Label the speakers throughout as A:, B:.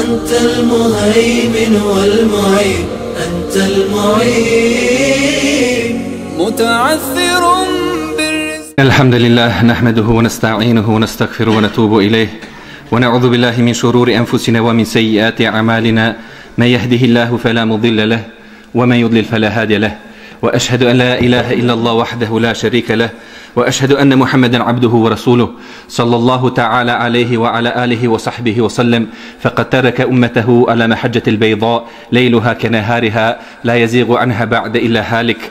A: أنت المهيمن والمعين أنت المعين. متعثر بالرزق.
B: الحمد لله نحمده ونستعينه ونستغفره ونتوب إليه ونعوذ بالله من شرور أنفسنا ومن سيئات أعمالنا. من يهده الله فلا مضل له ومن يضلل فلا هادي له. وأشهد أن لا إله إلا الله وحده لا شريك له وأشهد أن محمدا عبده ورسوله صلى الله تعالى عليه وعلى آله وصحبه وسلم. فقد ترك أمته على محجة البيضاء ليلها كنهارها لا يزيغ عنها بعد إلا هالك.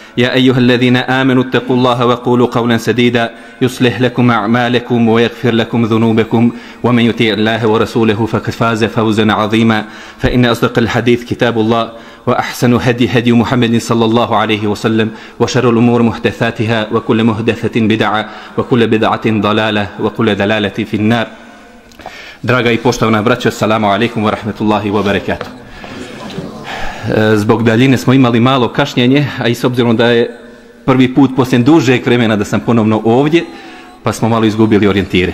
B: يا أيها الذين آمنوا اتقوا الله وقولوا قولا سديدا يصلح لكم أعمالكم ويغفر لكم ذنوبكم ومن يطيع الله ورسوله فقد فاز فوزا عظيما فإن أصدق الحديث كتاب الله وأحسن هدي هدي محمد صلى الله عليه وسلم وشر الأمور محدثاتها وكل محدثة بدعة وكل بدعة ضلالة وكل دلالة في النار Draga braćo, assalamu alaikum wa rahmetullahi wa barakatuh. Zbog daljine smo imali malo kašnjenje, a i s obzirom da je prvi put poslije dužeg vremena da sam ponovno ovdje, pa smo malo izgubili orijentire.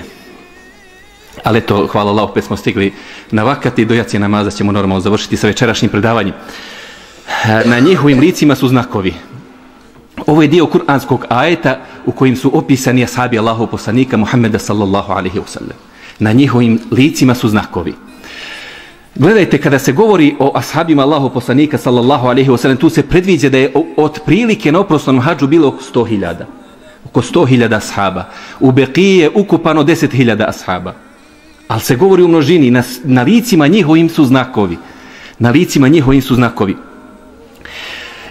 B: Ali to, hvala Allah, opet smo stigli na vakati, do jacije namaza ćemo normalno završiti sa večerašnjim predavanjem. Na njihovim licima su znakovi. Ovo je dio kuranskog ajeta u kojim su opisani ashabi Allahov poslanika Muhammeda sallallahu alaihi wasallam. Na njihovim licima su znakovi. Gledajte, kada se govori o ashabima Allahu poslanika sallallahu alaihi wasallam, tu se predviđa da je od prilike na oprosnom hađu bilo oko 100.000. Oko 100.000 ashaba. U Beqiji je ukupano 10.000 ashaba. Ali se govori u množini, na, na licima njihovim su znakovi. Na licima njihovim su znakovi.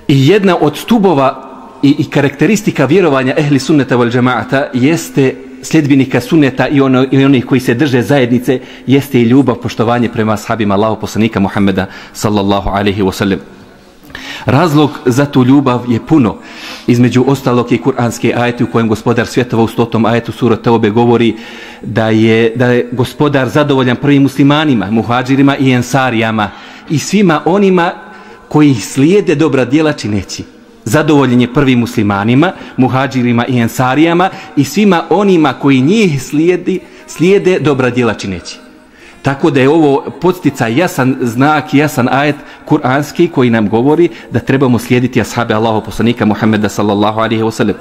B: I jedna od stubova i, i karakteristika vjerovanja ehli sunneta val džemaata jeste sljedbenika sunneta i, ono, i onih koji se drže zajednice jeste i ljubav, poštovanje prema sahabima Allahu poslanika Muhammeda sallallahu alaihi wa sallam. Razlog za tu ljubav je puno. Između ostalog je kuranski ajet u kojem gospodar svjetova u stotom ajetu sura Teobe govori da je, da je gospodar zadovoljan prvim muslimanima, muhađirima i ensarijama i svima onima koji slijede dobra djela čineći zadovoljen je prvim muslimanima, muhađirima i ensarijama i svima onima koji njih slijedi, slijede dobra djela čineći. Tako da je ovo podstica jasan znak, jasan ajet kuranski koji nam govori da trebamo slijediti ashabe Allahu poslanika Muhammeda sallallahu alaihi wasallam.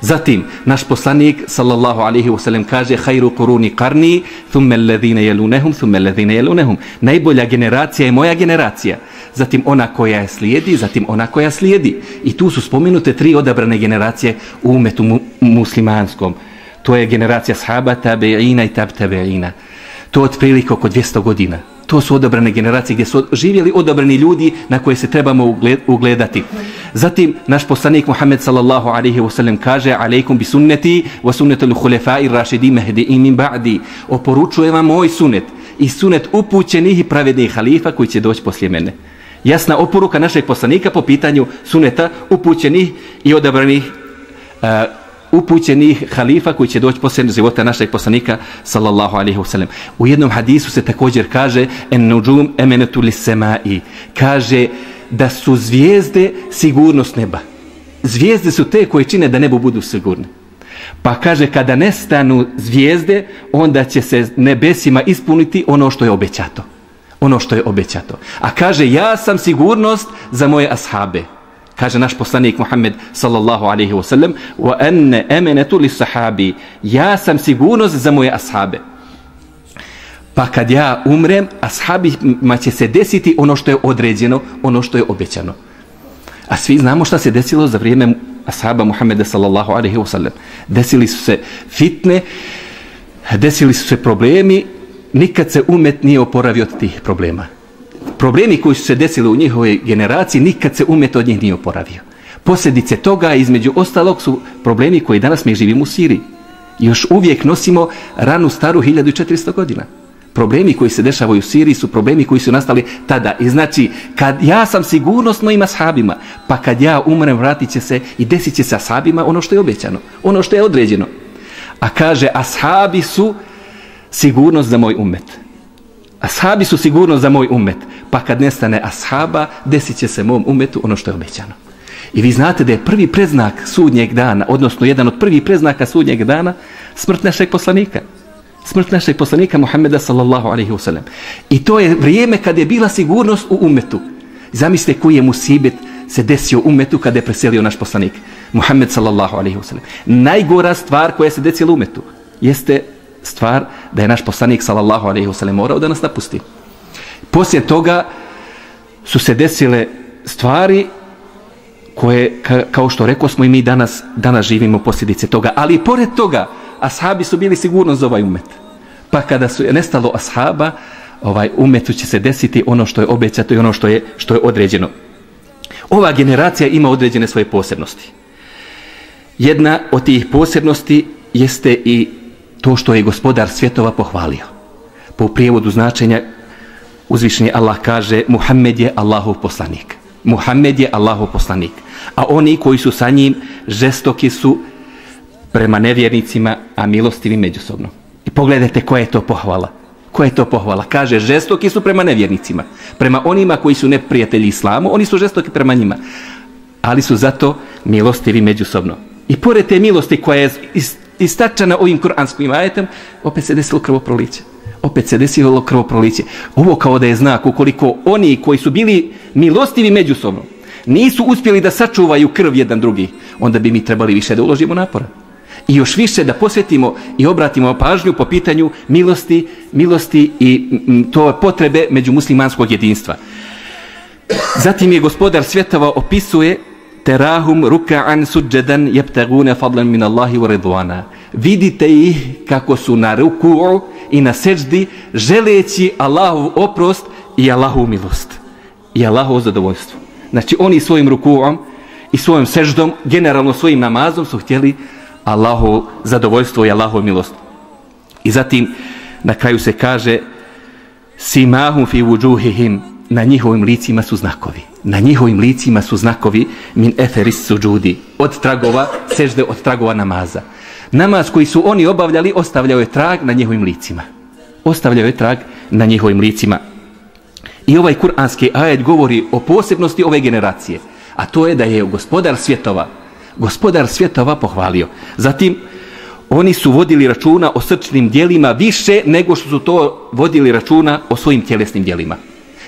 B: Zatim, naš poslanik sallallahu alaihi wasallam, kaže hajru kuruni karni, thumme alladhine jelunehum, thumme alladhine jelunehum. Najbolja generacija je moja generacija zatim ona koja je slijedi, zatim ona koja slijedi. I tu su spomenute tri odabrane generacije u umetu mu muslimanskom. To je generacija sahaba, tabeina i tab tabeina. To je otprilike oko 200 godina. To su odabrane generacije gdje su živjeli odabrani ljudi na koje se trebamo ugledati. Zatim naš poslanik Muhammed sallallahu alejhi ve sellem kaže alejkum bi sunnati wa sunnati al-khulafa'i ar-rashidin mahdi'in min ba'di. Oporučujem vam moj sunnet i sunnet upućenih i pravednih halifa koji će doći poslije mene. Jasna oporuka našeg poslanika po pitanju suneta upućenih i odabranih uh, upućenih halifa koji će doći poslije života našeg poslanika sallallahu alaihi wasallam. U jednom hadisu se također kaže en nuđum emenetu li semai. Kaže da su zvijezde sigurnost neba. Zvijezde su te koje čine da nebo budu sigurne. Pa kaže kada nestanu zvijezde onda će se nebesima ispuniti ono što je obećato. Ono što je obećato. A kaže ja sam sigurnost za moje ashabe. Kaže naš poslanik Muhammed sallallahu alaihi wa sallam wa enne emenetu li sahabi. Ja sam sigurnost za moje ashabe. Pa kad ja umrem ashabima će se desiti ono što je određeno ono što je obećano. A svi znamo šta se desilo za vrijeme ashaba Muhammeda sallallahu alaihi wa sallam. Desili su se fitne desili su se problemi nikad se umet nije oporavio od tih problema problemi koji su se desili u njihovoj generaciji nikad se umet od njih nije oporavio. Posljedice toga između ostalog su problemi koji danas mi živimo u Siriji. Još uvijek nosimo ranu staru 1400 godina. Problemi koji se dešavaju u Siriji su problemi koji su nastali tada. I znači, kad ja sam sigurnost ima sahabima, pa kad ja umrem, vratit će se i desit će se ashabima ono što je obećano, ono što je određeno. A kaže, ashabi su sigurnost za moj umet. Ashabi su sigurnost za moj umet pa kad nestane ashaba, desit će se mom umetu ono što je obećano. I vi znate da je prvi preznak sudnjeg dana, odnosno jedan od prvih preznaka sudnjeg dana, smrt našeg poslanika. Smrt našeg poslanika Muhammeda sallallahu alaihi wasallam. I to je vrijeme kad je bila sigurnost u umetu. Zamislite koji je musibet se desio umetu kada je preselio naš poslanik. Muhammed sallallahu alaihi wasallam. Najgora stvar koja se desila umetu jeste stvar da je naš poslanik sallallahu alejhi ve sellem morao da nas napusti poslije toga su se desile stvari koje, ka, kao što rekao smo i mi danas, danas živimo posljedice toga. Ali i pored toga, ashabi su bili sigurno za ovaj umet. Pa kada su je nestalo ashaba, ovaj umetu će se desiti ono što je obećato i ono što je, što je određeno. Ova generacija ima određene svoje posebnosti. Jedna od tih posebnosti jeste i to što je gospodar svjetova pohvalio. Po prijevodu značenja uzvišeni Allah kaže Muhammed je Allahov poslanik. Muhammed je Allahov poslanik. A oni koji su sa njim žestoki su prema nevjernicima, a milostivi međusobno. I pogledajte koja je to pohvala. Koja je to pohvala? Kaže, žestoki su prema nevjernicima. Prema onima koji su neprijatelji islamu, oni su žestoki prema njima. Ali su zato milostivi međusobno. I pored te milosti koja je istačana ovim kuranskim ajetom, opet se desilo krvoproliće opet se desilo krvoproliće. Ovo kao da je znak ukoliko oni koji su bili milostivi međusobno nisu uspjeli da sačuvaju krv jedan drugi, onda bi mi trebali više da uložimo napora. I još više da posvetimo i obratimo pažnju po pitanju milosti, milosti i to potrebe među muslimanskog jedinstva. Zatim je gospodar svjetova opisuje terahum ruka'an suđedan jebtagune fadlan min Allahi wa ridwana. Vidite ih kako su na ruku'u i na seđdi želeći Allahov oprost i Allahov milost i Allahov zadovoljstvo. Znači oni svojim rukuom i svojim seždom, generalno svojim namazom su htjeli Allahov zadovoljstvo i Allahov milost. I zatim na kraju se kaže simahum fi vujuhihim na njihovim licima su znakovi. Na njihovim licima su znakovi min eferis suđudi od tragova, sežde od tragova namaza namaz koji su oni obavljali ostavljao je trag na njihovim licima. Ostavljao je trag na njihovim licima. I ovaj kuranski ajet govori o posebnosti ove generacije. A to je da je gospodar svjetova, gospodar svjetova pohvalio. Zatim, oni su vodili računa o srčnim dijelima više nego što su to vodili računa o svojim tjelesnim dijelima.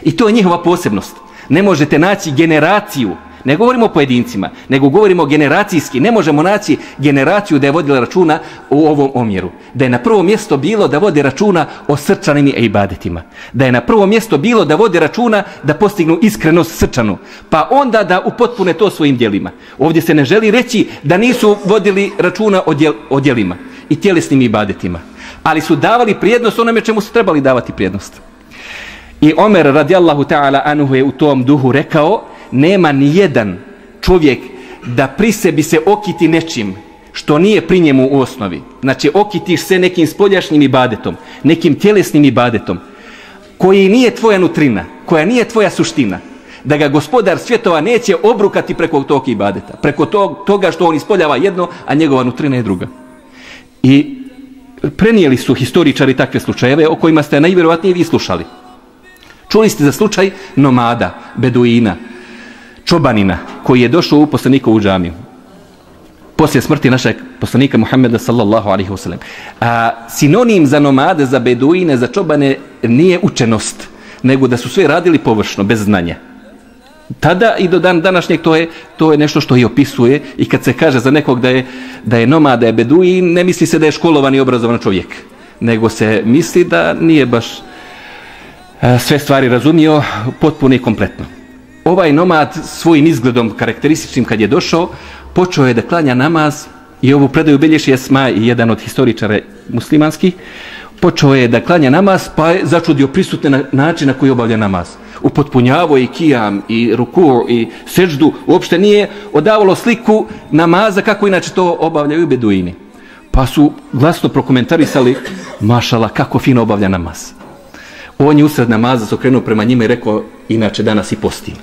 B: I to je njihova posebnost. Ne možete naći generaciju Ne govorimo o pojedincima, nego govorimo generacijski. Ne možemo naći generaciju da je vodila računa u ovom omjeru. Da je na prvo mjesto bilo da vode računa o srčanim i ibadetima. Da je na prvo mjesto bilo da vode računa da postignu iskrenost srčanu. Pa onda da upotpune to svojim dijelima. Ovdje se ne želi reći da nisu vodili računa o, djel, o dijelima i tjelesnim ibadetima. Ali su davali prijednost onome čemu su trebali davati prijednost. I Omer radijallahu ta'ala anuhu je u tom duhu rekao nema ni jedan čovjek da pri sebi se okiti nečim što nije pri njemu u osnovi. Znači, okitiš se nekim spoljašnjim ibadetom, nekim tjelesnim ibadetom, koji nije tvoja nutrina, koja nije tvoja suština, da ga gospodar svjetova neće obrukati preko tog ibadeta, preko tog, toga što on ispoljava jedno, a njegova nutrina je druga. I prenijeli su historičari takve slučajeve o kojima ste najvjerovatnije vi slušali. Čuli ste za slučaj nomada, beduina, čobanina, koji je došao u poslanikovu džamiju poslije smrti našeg poslanika Muhammeda sallallahu alaihi wasallam. A sinonim za nomade, za beduine, za čobane nije učenost, nego da su sve radili površno, bez znanja. Tada i do dan današnjeg to je, to je nešto što i opisuje i kad se kaže za nekog da je, da je nomad, da je beduin, ne misli se da je školovan i obrazovan čovjek, nego se misli da nije baš E, sve stvari razumio potpuno i kompletno. Ovaj nomad svojim izgledom karakterističnim kad je došao, počeo je da klanja namaz i ovu predaju bilješi Esma i jedan od historičara muslimanskih, počeo je da klanja namaz pa je začudio prisutne na način na koji obavlja namaz. Upotpunjavo i kijam i ruku i seždu, uopšte nije odavalo sliku namaza kako inače to obavljaju beduini. Pa su glasno prokomentarisali, mašala, kako fino obavlja namaz. On je usred namaza se okrenuo prema njima i rekao, inače danas i postim.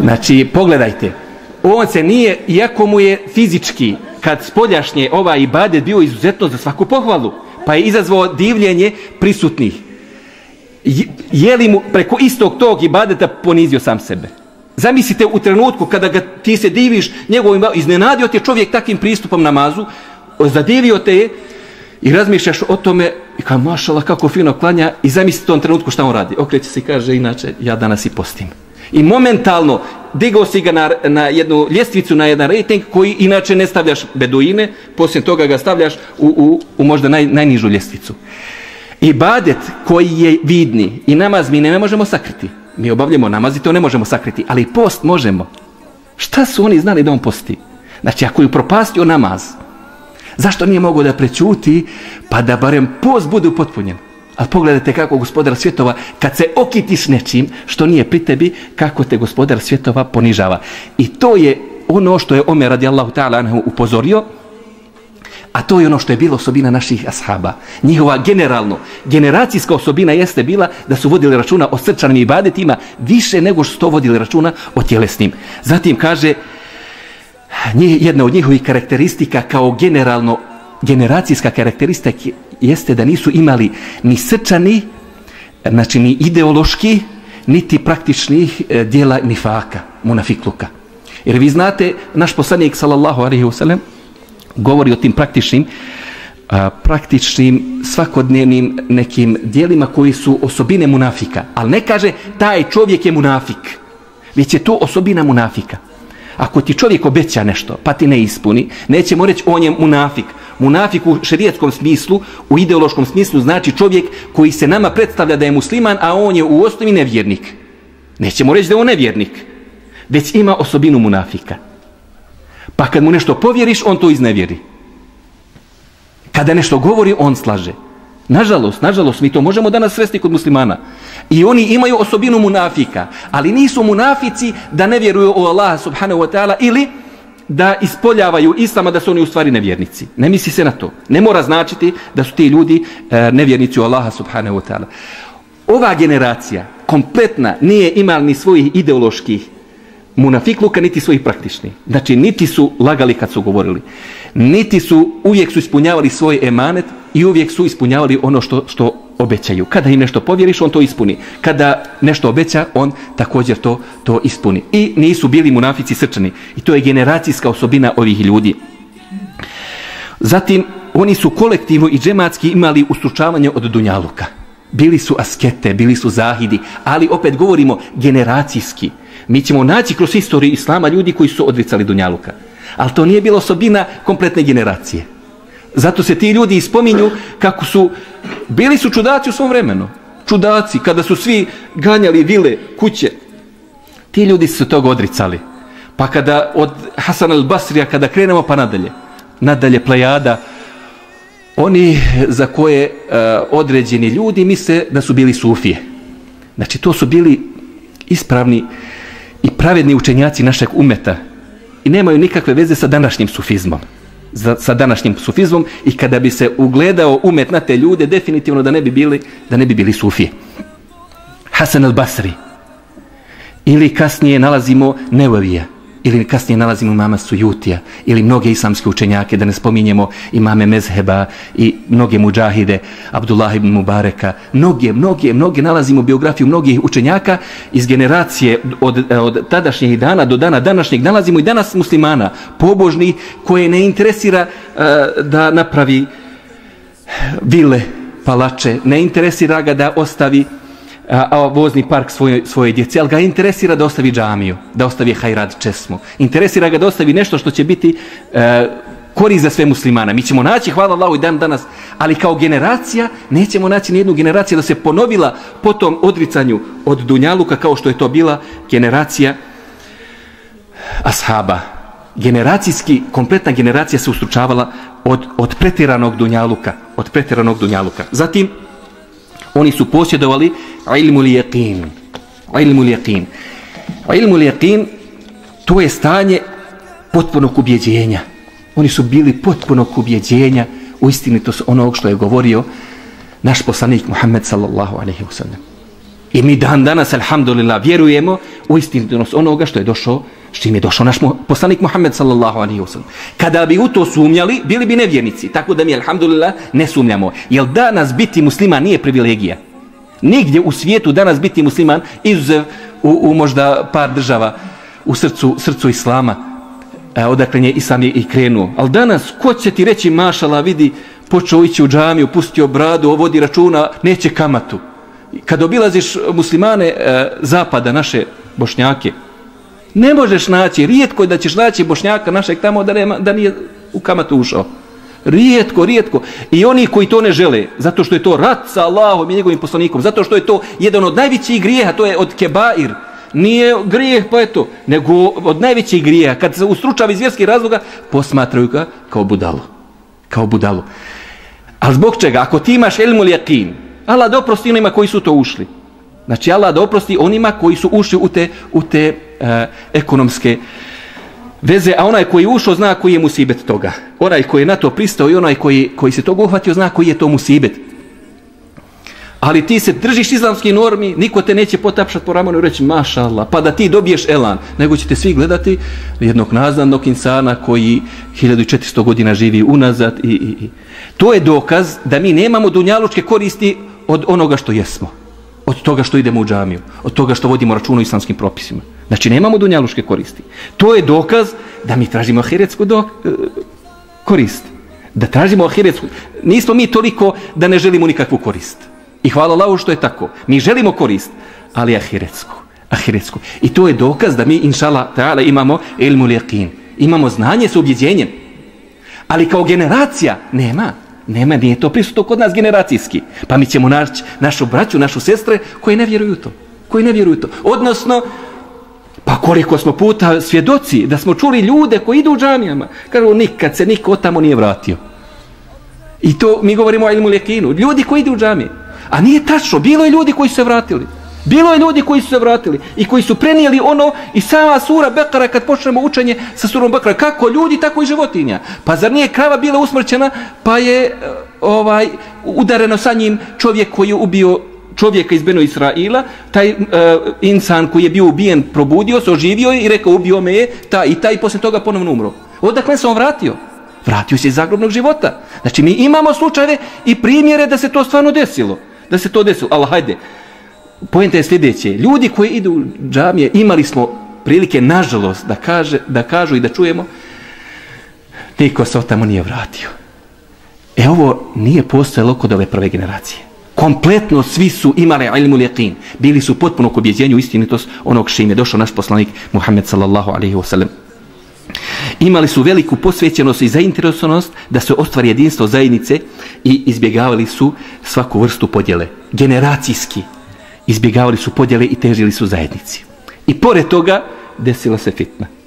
B: Znači, pogledajte, on se nije, iako mu je fizički, kad spoljašnje ovaj ibadet bio izuzetno za svaku pohvalu, pa je izazvao divljenje prisutnih. Je li mu preko istog tog ibadeta ponizio sam sebe? Zamislite u trenutku kada ga ti se diviš njegovim, iznenadio te čovjek takvim pristupom namazu, zadivio te je i razmišljaš o tome i kao mašala kako fino klanja i zamisli tom trenutku šta on radi. Okreće se i kaže inače ja danas i postim. I momentalno digao si ga na, na jednu ljestvicu, na jedan rating koji inače ne stavljaš beduine, poslije toga ga stavljaš u, u, u možda naj, najnižu ljestvicu. I badet koji je vidni i namaz mi ne možemo sakriti. Mi obavljamo namaz i to ne možemo sakriti, ali post možemo. Šta su oni znali da on posti? Znači, ako je upropastio namaz, zašto nije mogo da prećuti, pa da barem post bude upotpunjen? A pogledajte kako gospodar svjetova, kad se okitiš nečim što nije pri tebi, kako te gospodar svjetova ponižava. I to je ono što je Omer radijallahu ta'ala upozorio, a to je ono što je bilo osobina naših ashaba. Njihova generalno, generacijska osobina jeste bila da su vodili računa o srčanim ibadetima više nego što su to vodili računa o tjelesnim. Zatim kaže, jedna od njihovih karakteristika kao generalno generacijska karakteristika jeste da nisu imali ni srčani, znači ni ideološki, niti praktičnih e, dijela nifaka, munafikluka. Jer vi znate, naš poslanik, sallallahu alaihi wasallam, govori o tim praktičnim, a, praktičnim, svakodnevnim nekim dijelima koji su osobine munafika. Ali ne kaže, taj čovjek je munafik, već je to osobina munafika. Ako ti čovjek obeća nešto, pa ti ne ispuni, nećemo reći on je munafik. Munafik u šerijetskom smislu, u ideološkom smislu, znači čovjek koji se nama predstavlja da je musliman, a on je u osnovi nevjernik. Nećemo reći da je on nevjernik, već ima osobinu munafika. Pa kad mu nešto povjeriš, on to iznevjeri. Kada nešto govori, on slaže. Nažalost, nažalost, mi to možemo danas svesti kod muslimana. I oni imaju osobinu munafika, ali nisu munafici da ne vjeruju u Allaha subhanahu wa ta'ala ili da ispoljavaju islama da su oni u stvari nevjernici. Ne misli se na to. Ne mora značiti da su ti ljudi e, nevjernici u Allaha subhanahu wa ta'ala. Ova generacija kompletna nije imala ni svojih ideoloških munafikluka, niti svojih praktičnih. Znači, niti su lagali kad su govorili. Niti su, uvijek su ispunjavali svoj emanet i uvijek su ispunjavali ono što, što obećaju. Kada im nešto povjeriš, on to ispuni. Kada nešto obeća, on također to to ispuni. I nisu bili munafici srčani. I to je generacijska osobina ovih ljudi. Zatim, oni su kolektivno i džematski imali ustručavanje od Dunjaluka. Bili su askete, bili su zahidi, ali opet govorimo generacijski. Mi ćemo naći kroz istoriju Islama ljudi koji su odricali Dunjaluka. Ali to nije bila osobina kompletne generacije. Zato se ti ljudi ispominju kako su, bili su čudaci u svom vremenu. Čudaci, kada su svi ganjali vile, kuće. Ti ljudi su tog odricali. Pa kada od Hasan al-Basrija, kada krenemo pa nadalje, nadalje plejada, oni za koje uh, određeni ljudi misle da su bili sufije. Znači, to su bili ispravni i pravedni učenjaci našeg umeta i nemaju nikakve veze sa današnjim sufizmom za, sa današnjim sufizmom i kada bi se ugledao umet na te ljude definitivno da ne bi bili da ne bi bili sufije. Hasan al-Basri. Ili kasnije nalazimo Nevevija ili kasnije nalazimo imama Sujutija ili mnoge islamske učenjake da ne spominjemo imame Mezheba i mnoge muđahide Abdullah ibn Mubareka. Mnoge, mnoge, mnoge nalazimo biografiju mnogih učenjaka iz generacije od, e, od tadašnjih dana do dana današnjeg. Nalazimo i danas muslimana pobožni koje ne interesira uh, da napravi vile palače. Ne interesira ga da ostavi a, a vozni park svoje, svoje djece, ali ga interesira da ostavi džamiju, da ostavi hajrad česmu. Interesira ga da ostavi nešto što će biti e, korist za sve muslimana. Mi ćemo naći, hvala Allahu i dan danas, ali kao generacija nećemo naći nijednu generaciju da se ponovila po tom odricanju od Dunjaluka kao što je to bila generacija ashaba. Generacijski, kompletna generacija se ustručavala od, od pretjeranog Dunjaluka. Od pretjeranog Dunjaluka. Zatim, oni su posjedovali ilmul jeqin. Ilmul jeqin. Ilmul jeqin to je stanje potpunog ubjeđenja. Oni su bili potpunog ubjeđenja u istinitost onog što je govorio naš poslanik Muhammed sallallahu alaihi wasallam. I mi dan danas, alhamdulillah, vjerujemo u istinitost onoga što je došao s čim je došao naš poslanik Muhammed sallallahu alaihi wa sallam. Kada bi u to sumnjali, bili bi nevjernici. Tako da mi, alhamdulillah, ne sumnjamo. Jer danas biti musliman nije privilegija. Nigdje u svijetu danas biti musliman, izuzev u, u možda par država u srcu, srcu islama, e, odakle je islam je i krenuo. Ali danas, ko će ti reći, mašala, vidi, počeo ići u džamiju, pustio bradu, ovodi računa, neće kamatu. Kad obilaziš muslimane e, zapada, naše bošnjake, Ne možeš naći, rijetko je da ćeš naći bošnjaka našeg tamo da, nema, da nije u kamatu ušao. Rijetko, rijetko. I oni koji to ne žele, zato što je to rat sa Allahom i njegovim poslanikom, zato što je to jedan od najvećih grijeha, to je od kebair. Nije grijeh, pa eto, nego od najvećih grijeha. Kad se ustručava iz vjerskih razloga, posmatraju ga kao budalo. Kao budalo. A zbog čega? Ako ti imaš ilmu lijakin, Allah da oprosti onima koji su to ušli. Znači Allah da oprosti onima koji su ušli u te, u te uh, ekonomske veze, a onaj koji je ušao zna koji je musibet toga. Onaj koji je na to pristao i onaj koji, koji se toga uhvatio zna koji je to musibet. Ali ti se držiš islamski normi, niko te neće potapšati po ramonu i reći maša Allah, pa da ti dobiješ elan, nego ćete svi gledati jednog naznanog insana koji 1400 godina živi unazad i, i, i. To je dokaz da mi nemamo dunjalučke koristi od onoga što jesmo od toga što idemo u džamiju, od toga što vodimo račun o islamskim propisima. Znači, nemamo dunjaluške koristi. To je dokaz da mi tražimo ahiretsku dok, e, korist. Da tražimo ahiretsku... Nismo mi toliko da ne želimo nikakvu korist. I hvala Allahu što je tako. Mi želimo korist, ali ahiretsku. ahiretsku. I to je dokaz da mi, inšala ta'ala, imamo ilmu liqin. Imamo znanje s ubjeđenjem. Ali kao generacija nema. Nema, nije to prisutno kod nas generacijski. Pa mi ćemo naći našu braću, našu sestre koji ne vjeruju to. Koji ne vjeruju to. Odnosno, pa koliko smo puta svjedoci da smo čuli ljude koji idu u džamijama. Kažu, nikad se niko tamo nije vratio. I to mi govorimo o ilmu ljekinu. Ljudi koji idu u džamije. A nije tačno, bilo je ljudi koji su se vratili. Bilo je ljudi koji su se vratili i koji su prenijeli ono i sama sura Bekara kad počnemo učenje sa surom Bekara. Kako ljudi, tako i životinja. Pa zar nije krava bila usmrćena pa je eh, ovaj udareno sa njim čovjek koji je ubio čovjeka iz Beno Israila, taj uh, insan koji je bio ubijen probudio se, oživio i rekao ubio me je, ta i taj posle toga ponovno umro. Odakle se on vratio? Vratio se iz zagrobnog života. Znači mi imamo slučajeve i primjere da se to stvarno desilo. Da se to desilo. Ali hajde, pojenta je sljedeće. Ljudi koji idu u džamije, imali smo prilike, nažalost, da, kaže, da kažu i da čujemo, niko se tamo nije vratio. E ovo nije postojalo kod ove prve generacije. Kompletno svi su imali ilmu liqin. Bili su potpuno k objeđenju istinitost onog što im je došao naš poslanik Muhammed sallallahu alaihi wasallam. Imali su veliku posvećenost i zainteresovanost da se ostvari jedinstvo zajednice i izbjegavali su svaku vrstu podjele. Generacijski, izbjegavali su podjele i težili su zajednici. I pored toga desila se fitna.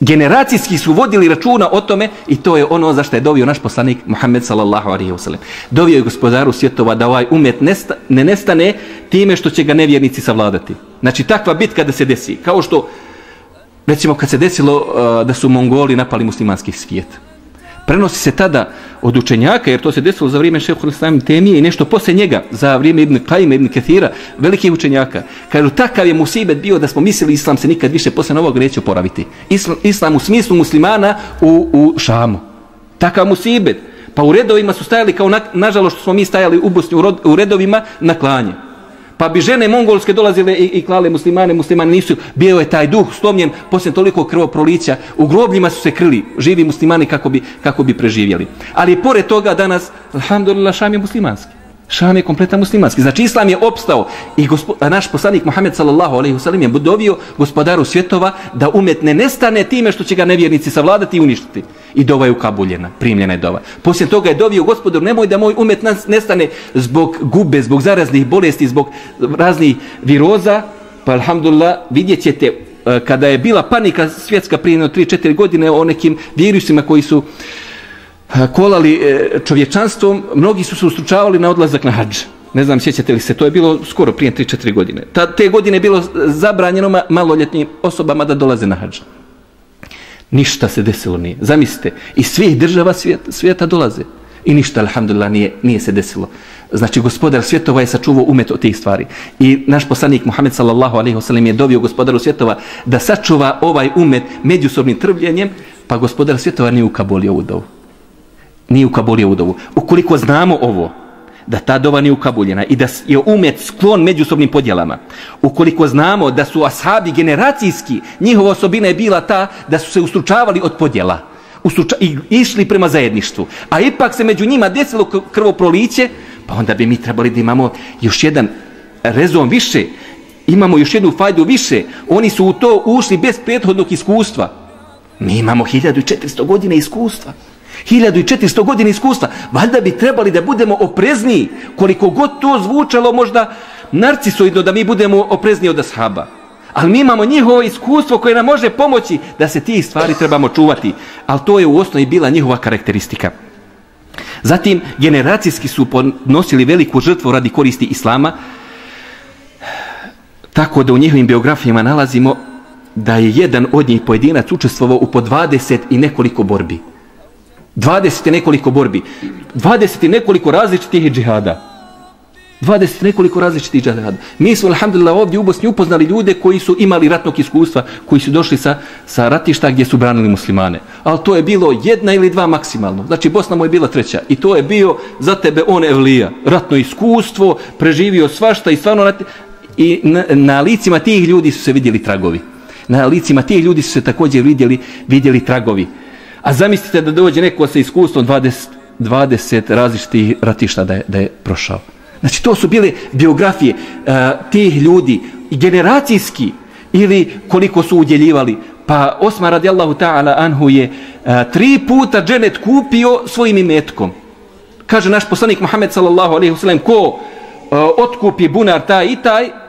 B: Generacijski su vodili računa o tome i to je ono za što je dovio naš poslanik Muhammed sallallahu alaihi wasallam. Dovio je gospodaru svjetova da ovaj umet ne nestane time što će ga nevjernici savladati. Znači takva bitka da se desi. Kao što recimo kad se desilo uh, da su Mongoli napali muslimanski svijet. Prenosi se tada od učenjaka, jer to se desilo za vrijeme Šehu Hristami temije i nešto posle njega, za vrijeme Ibn Kajima, Ibn Kethira, velikih učenjaka. Kažu, takav je musibet bio da smo mislili islam se nikad više posle novog neće oporaviti. Islam, islam u smislu muslimana u, u Šamu. Takav musibet. Pa u redovima su stajali kao, na, nažalost, što smo mi stajali u Bosni u, u redovima na klanje. Pa bi žene mongolske dolazile i, i klale muslimane, muslimani nisu, bio je taj duh slomljen poslije toliko krvoprolića, u grobljima su se krili živi muslimani kako bi, kako bi preživjeli. Ali pored toga danas, alhamdulillah, šam je muslimanski. Šam je kompletan muslimanski. Znači islam je opstao i gospo, naš poslanik Muhammed sallallahu alejhi ve sellem je budovio gospodaru svjetova da umet ne nestane time što će ga nevjernici savladati i uništiti. I dova je ukabuljena, primljena je dova. Poslije toga je dovio gospodar nemoj da moj umet nestane zbog gube, zbog zaraznih bolesti, zbog raznih viroza. Pa alhamdulillah vidjet ćete eh, kada je bila panika svjetska prije 3-4 godine o nekim virusima koji su kolali e, čovječanstvom, mnogi su se ustručavali na odlazak na hađ. Ne znam, sjećate li se, to je bilo skoro prije 3-4 godine. Ta, te godine je bilo zabranjeno maloljetnim osobama da dolaze na hađ. Ništa se desilo nije. Zamislite, iz svih država svijeta, svijeta dolaze. I ništa, alhamdulillah, nije, nije se desilo. Znači, gospodar svjetova je sačuvao umet od tih stvari. I naš poslanik Muhammed sallallahu alaihi wasallam je dobio gospodaru svjetova da sačuva ovaj umet međusobnim trvljenjem, pa gospodar svjetova nije ukabolio u dovu nije ukabulio dovu. Ukoliko znamo ovo, da ta dova nije ukabuljena i da je umet sklon međusobnim podjelama, ukoliko znamo da su ashabi generacijski, njihova osobina je bila ta da su se ustručavali od podjela ustruča, i išli prema zajedništvu, a ipak se među njima desilo krvoproliće, pa onda bi mi trebali da imamo još jedan rezon više, imamo još jednu fajdu više, oni su u to ušli bez prethodnog iskustva. Mi imamo 1400 godine iskustva. 1400 godina iskustva. Valjda bi trebali da budemo oprezniji, koliko god to zvučalo možda narcisoidno da mi budemo oprezniji od ashaba. Ali mi imamo njihovo iskustvo koje nam može pomoći da se tih stvari trebamo čuvati. Ali to je u osnovi bila njihova karakteristika. Zatim, generacijski su ponosili veliku žrtvu radi koristi islama, tako da u njihovim biografijama nalazimo da je jedan od njih pojedinac učestvovao u po 20 i nekoliko borbi. 20 nekoliko borbi, 20 nekoliko različitih džihada. 20 nekoliko različitih džihada. Mi smo, alhamdulillah, ovdje u Bosni upoznali ljude koji su imali ratnog iskustva, koji su došli sa, sa ratišta gdje su branili muslimane. Ali to je bilo jedna ili dva maksimalno. Znači, Bosna mu je bila treća. I to je bio za tebe on evlija. Ratno iskustvo, preživio svašta i stvarno rati... I na, na licima tih ljudi su se vidjeli tragovi. Na licima tih ljudi su se također vidjeli, vidjeli tragovi. A zamislite da dođe neko sa iskustvom 20, 20 različitih ratišta da je, da je prošao. Znači to su bile biografije uh, tih ljudi generacijski ili koliko su udjeljivali. Pa Osman radijallahu ta'ala anhu je uh, tri puta dženet kupio svojim imetkom. Kaže naš poslanik Muhammed sallallahu alaihi wasallam ko uh, otkupi bunar taj i taj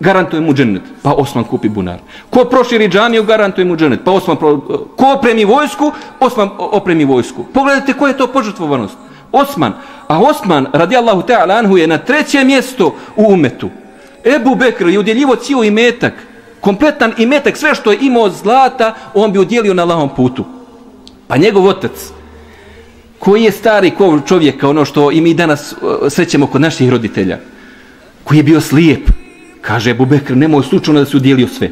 B: garantuje mu džennet, pa Osman kupi bunar. Ko proširi džaniju, garantuje mu džennet, pa Osman pro... ko opremi vojsku, Osman opremi vojsku. Pogledajte koja je to požrtvovanost. Osman, a Osman, radijallahu ta'ala anhu, je na trećem mjestu u umetu. Ebu Bekr je udjeljivo cijel imetak, kompletan imetak, sve što je imao zlata, on bi udjelio na lahom putu. Pa njegov otac, koji je stari kov čovjeka, ono što i mi danas uh, srećemo kod naših roditelja, koji je bio slijep, Kaže Ebu Bekr, nemoj slučajno da se udjelio sve.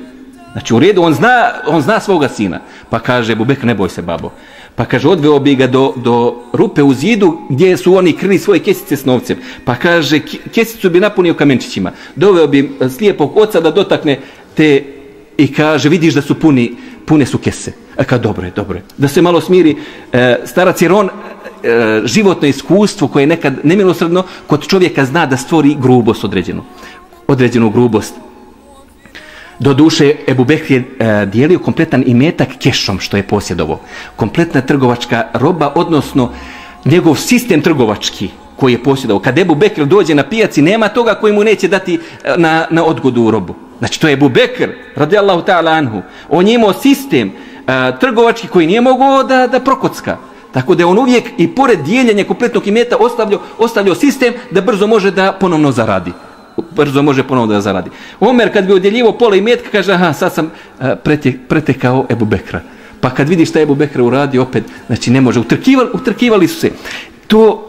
B: Znači u redu, on zna, on zna svoga sina. Pa kaže Ebu Bekr, ne boj se babo. Pa kaže, odveo bi ga do, do rupe u zidu gdje su oni krili svoje kesice s novcem. Pa kaže, kesicu bi napunio kamenčićima. Doveo bi eh, slijepog oca da dotakne te i kaže, vidiš da su puni, pune su kese. E A kaže, dobro je, dobro je. Da se malo smiri e, starac jer on e, životno iskustvo koje je nekad nemilosredno kod čovjeka zna da stvori grubost određenu određenu grubost. Do duše, Ebu Bekr je e, dijelio kompletan imetak kešom što je posjedovo. Kompletna trgovačka roba, odnosno njegov sistem trgovački koji je posjedovo. Kad Ebu Bekr dođe na pijaci, nema toga koji mu neće dati e, na, na odgodu u robu. Znači, to je Ebu Bekr, radijallahu ta'ala anhu. On je imao sistem e, trgovački koji nije mogao da, da prokocka. Tako da je on uvijek i pored dijeljenja kompletnog imeta ostavljao, ostavljao sistem da brzo može da ponovno zaradi brzo može ponovno da zaradi. Omer kad bi odjeljivo pola i metka, kaže, aha, sad sam eh, uh, prete, pretekao Ebu Bekra. Pa kad vidi šta je Ebu Bekra uradio, opet, znači ne može, utrkivali, utrkivali su se. To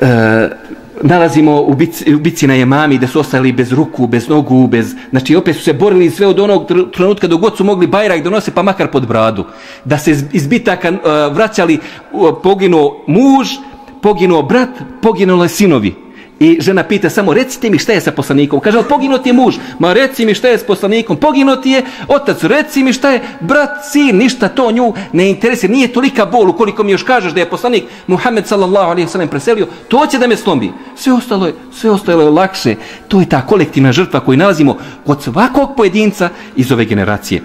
B: uh, nalazimo u bici, u bici na Jemami da su ostali bez ruku, bez nogu, bez, znači opet su se borili sve od onog trenutka dok god su mogli bajrak donose pa makar pod bradu. Da se iz bitaka uh, vraćali, uh, poginuo muž, poginuo brat, poginule sinovi. I žena pita samo, recite mi šta je sa poslanikom. Kaže, ali poginuo ti je muž. Ma reci mi šta je s poslanikom. Poginuo je otac. Reci mi šta je brat, sin, ništa to nju ne interesuje. Nije tolika bol ukoliko mi još kažeš da je poslanik Muhammed sallallahu alaihi sallam preselio. To će da me slomi. Sve ostalo je, sve ostalo je lakše. To je ta kolektivna žrtva koju nalazimo kod svakog pojedinca iz ove generacije.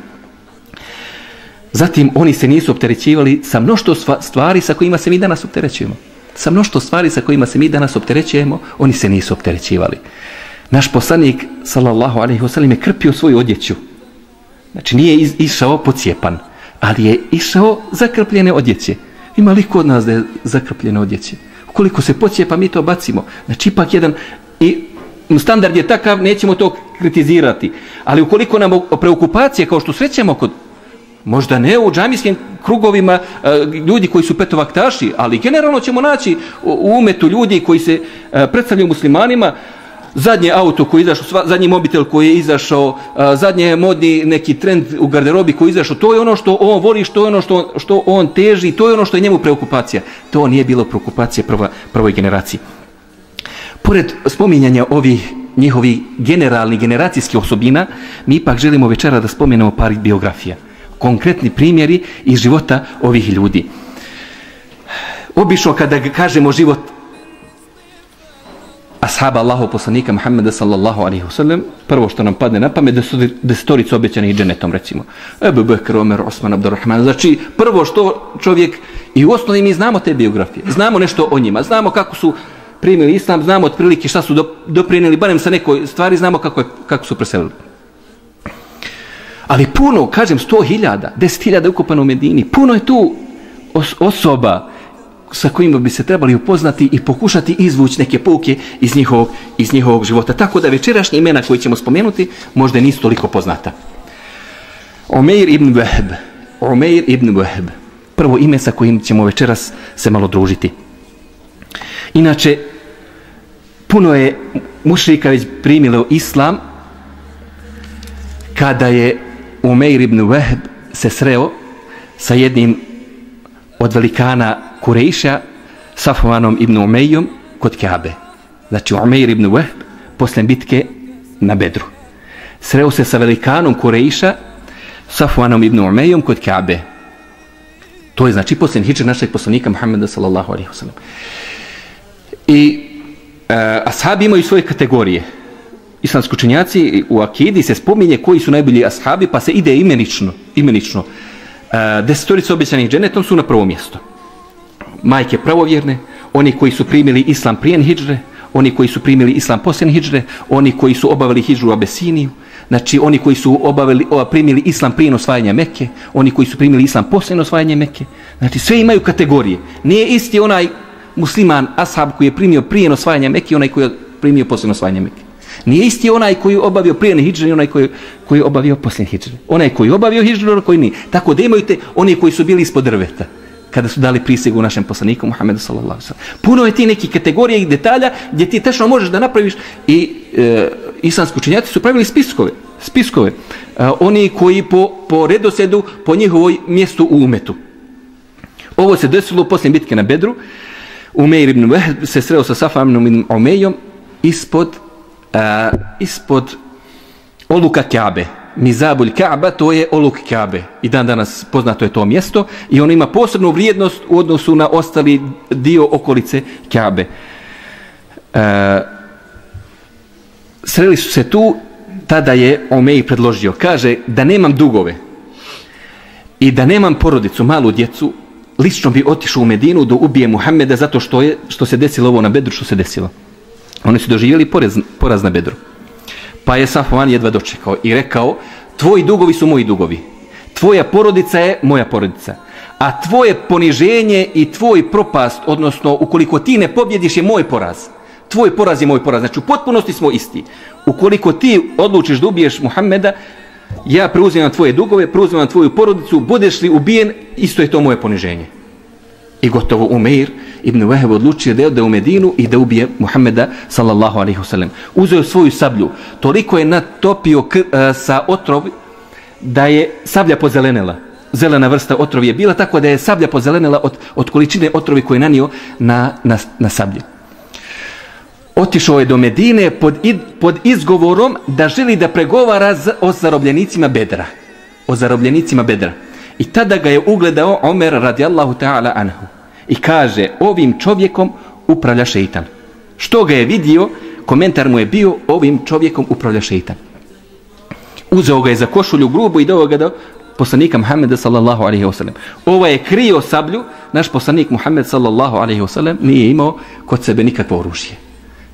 B: Zatim, oni se nisu opterećivali sa mnošto stvari sa kojima se mi danas opterećujemo sa mnošto stvari sa kojima se mi danas opterećujemo, oni se nisu opterećivali. Naš poslanik, sallallahu alaihi wasallam, je krpio svoju odjeću. Znači, nije iz, išao pocijepan, ali je išao zakrpljene odjeće. Ima li kod nas da je zakrpljene odjeće? Ukoliko se pocijepa, mi to bacimo. Znači, ipak jedan... I standard je takav, nećemo to kritizirati. Ali ukoliko nam preokupacije, kao što srećemo kod Možda ne u džamijskim krugovima e, ljudi koji su petovaktaši, ali generalno ćemo naći u umetu ljudi koji se e, predstavljaju muslimanima, zadnje auto koji je izašao, zadnji mobitel koji je izašao, e, zadnje modni neki trend u garderobi koji je izašao, to je ono što on voli, što je ono što, što on teži, to je ono što je njemu preokupacija. To nije bilo preokupacija prva, prvoj generaciji. Pored spominjanja ovih njihovih generalnih generacijskih osobina, mi ipak želimo večera da spomenemo par biografija konkretni primjeri iz života ovih ljudi. Obično kada kažemo život ashaba Allahu poslanika Muhammeda sallallahu alaihi wasallam, prvo što nam padne na pamet da su desetorice obećani dženetom recimo. Ebu Bekr, Omer, Osman, Abdurrahman. Znači prvo što čovjek i u osnovi mi znamo te biografije. Znamo nešto o njima. Znamo kako su primili islam, znamo otprilike šta su doprinili, barem sa nekoj stvari znamo kako, je, kako su preselili. Ali puno, kažem, sto hiljada, deset hiljada ukupano u Medini, puno je tu os osoba sa kojima bi se trebali upoznati i pokušati izvući neke pouke iz njihovog, iz njihovog života. Tako da večerašnje imena koje ćemo spomenuti možda nisu toliko poznata. Omeir ibn Wahb. Omeir ibn Wahb. Prvo ime sa kojim ćemo večeras se malo družiti. Inače, puno je mušrika već primilo islam kada je Umeir ibn Wahb se sreo sa jednim od velikana Kurejša, Safvanom ibn Umejom, kod Kaabe. Znači, Umeir ibn Wahb, posle bitke na Bedru. Sreo se sa velikanom Kurejša, Safvanom ibn Umejom, kod Kaabe. To je, znači, posle hijđer našeg poslanika Muhammeda, sallallahu alaihi wasallam. I uh, ashabi imaju svoje kategorije islamski učenjaci u akidi se spominje koji su najbolji ashabi, pa se ide imenično. imenično. E, desetorice obećanih dženetom su na prvo mjesto. Majke pravovjerne, oni koji su primili islam prije hijđre, oni koji su primili islam poslije hijđre, oni koji su obavili hijđru u Abesiniju, znači oni koji su obavili, o, primili islam prije osvajanja Mekke, oni koji su primili islam poslije osvajanja Mekke. Znači sve imaju kategorije. Nije isti onaj musliman ashab koji je primio prije osvajanja Mekke onaj koji je primio poslije osvajanja Mekke. Nije isti onaj koji obavio prije hijđre i onaj koji, koji obavio poslije hijđre. Onaj koji obavio hijđre, onaj koji nije. Tako da imaju te oni koji su bili ispod drveta kada su dali prisegu našem poslaniku Muhammedu sallallahu alejhi ve sellem. Puno je ti neki kategorije i detalja gdje ti tačno možeš da napraviš i e, islamski učenjaci su pravili spiskove. spiskove. E, oni koji po, po redosedu, po njihovoj mjestu u umetu. Ovo se desilo poslije bitke na Bedru. Umeir ibn Wahd se sreo sa Safam ibn Umejom ispod a, ispod oluka Kjabe. Mizabul Kaaba, to je oluk Kaabe. I dan danas poznato je to mjesto i ono ima posebnu vrijednost u odnosu na ostali dio okolice Kaabe. E, sreli su se tu, tada je Omej predložio, kaže da nemam dugove i da nemam porodicu, malu djecu, lično bi otišao u Medinu da ubije Muhammeda zato što je što se desilo ovo na Bedru, što se desilo. Oni su doživjeli poraz, poraz na bedru. Pa je Safvan jedva dočekao i rekao, tvoji dugovi su moji dugovi. Tvoja porodica je moja porodica. A tvoje poniženje i tvoj propast, odnosno ukoliko ti ne pobjediš, je moj poraz. Tvoj poraz je moj poraz. Znači u potpunosti smo isti. Ukoliko ti odlučiš da ubiješ Muhammeda, ja preuzimam tvoje dugove, preuzimam tvoju porodicu, budeš li ubijen, isto je to moje poniženje. I gotovo Umeir ibn Wahab odlučio da ode u Medinu i da ubije Muhammeda sallallahu alaihi wasallam. Uzeo svoju sablju, toliko je natopio k, a, sa otrov da je sablja pozelenela. Zelena vrsta otrovi je bila tako da je sablja pozelenela od, od količine otrovi koje je nanio na, na, na sablji. Otišao je do Medine pod, pod izgovorom da želi da pregovara z, o zarobljenicima Bedra. O zarobljenicima Bedra. I tada ga je ugledao Omer radijallahu ta'ala anhu. I kaže, ovim čovjekom upravlja šeitan. Što ga je vidio, komentar mu je bio, ovim čovjekom upravlja šeitan. Uzeo ga je za košulju grubu i dao ga do poslanika Muhammeda sallallahu alaihi wa sallam. Ovo je krio sablju, naš poslanik Muhammed sallallahu alaihi wa sallam nije imao kod sebe nikakvo oružje.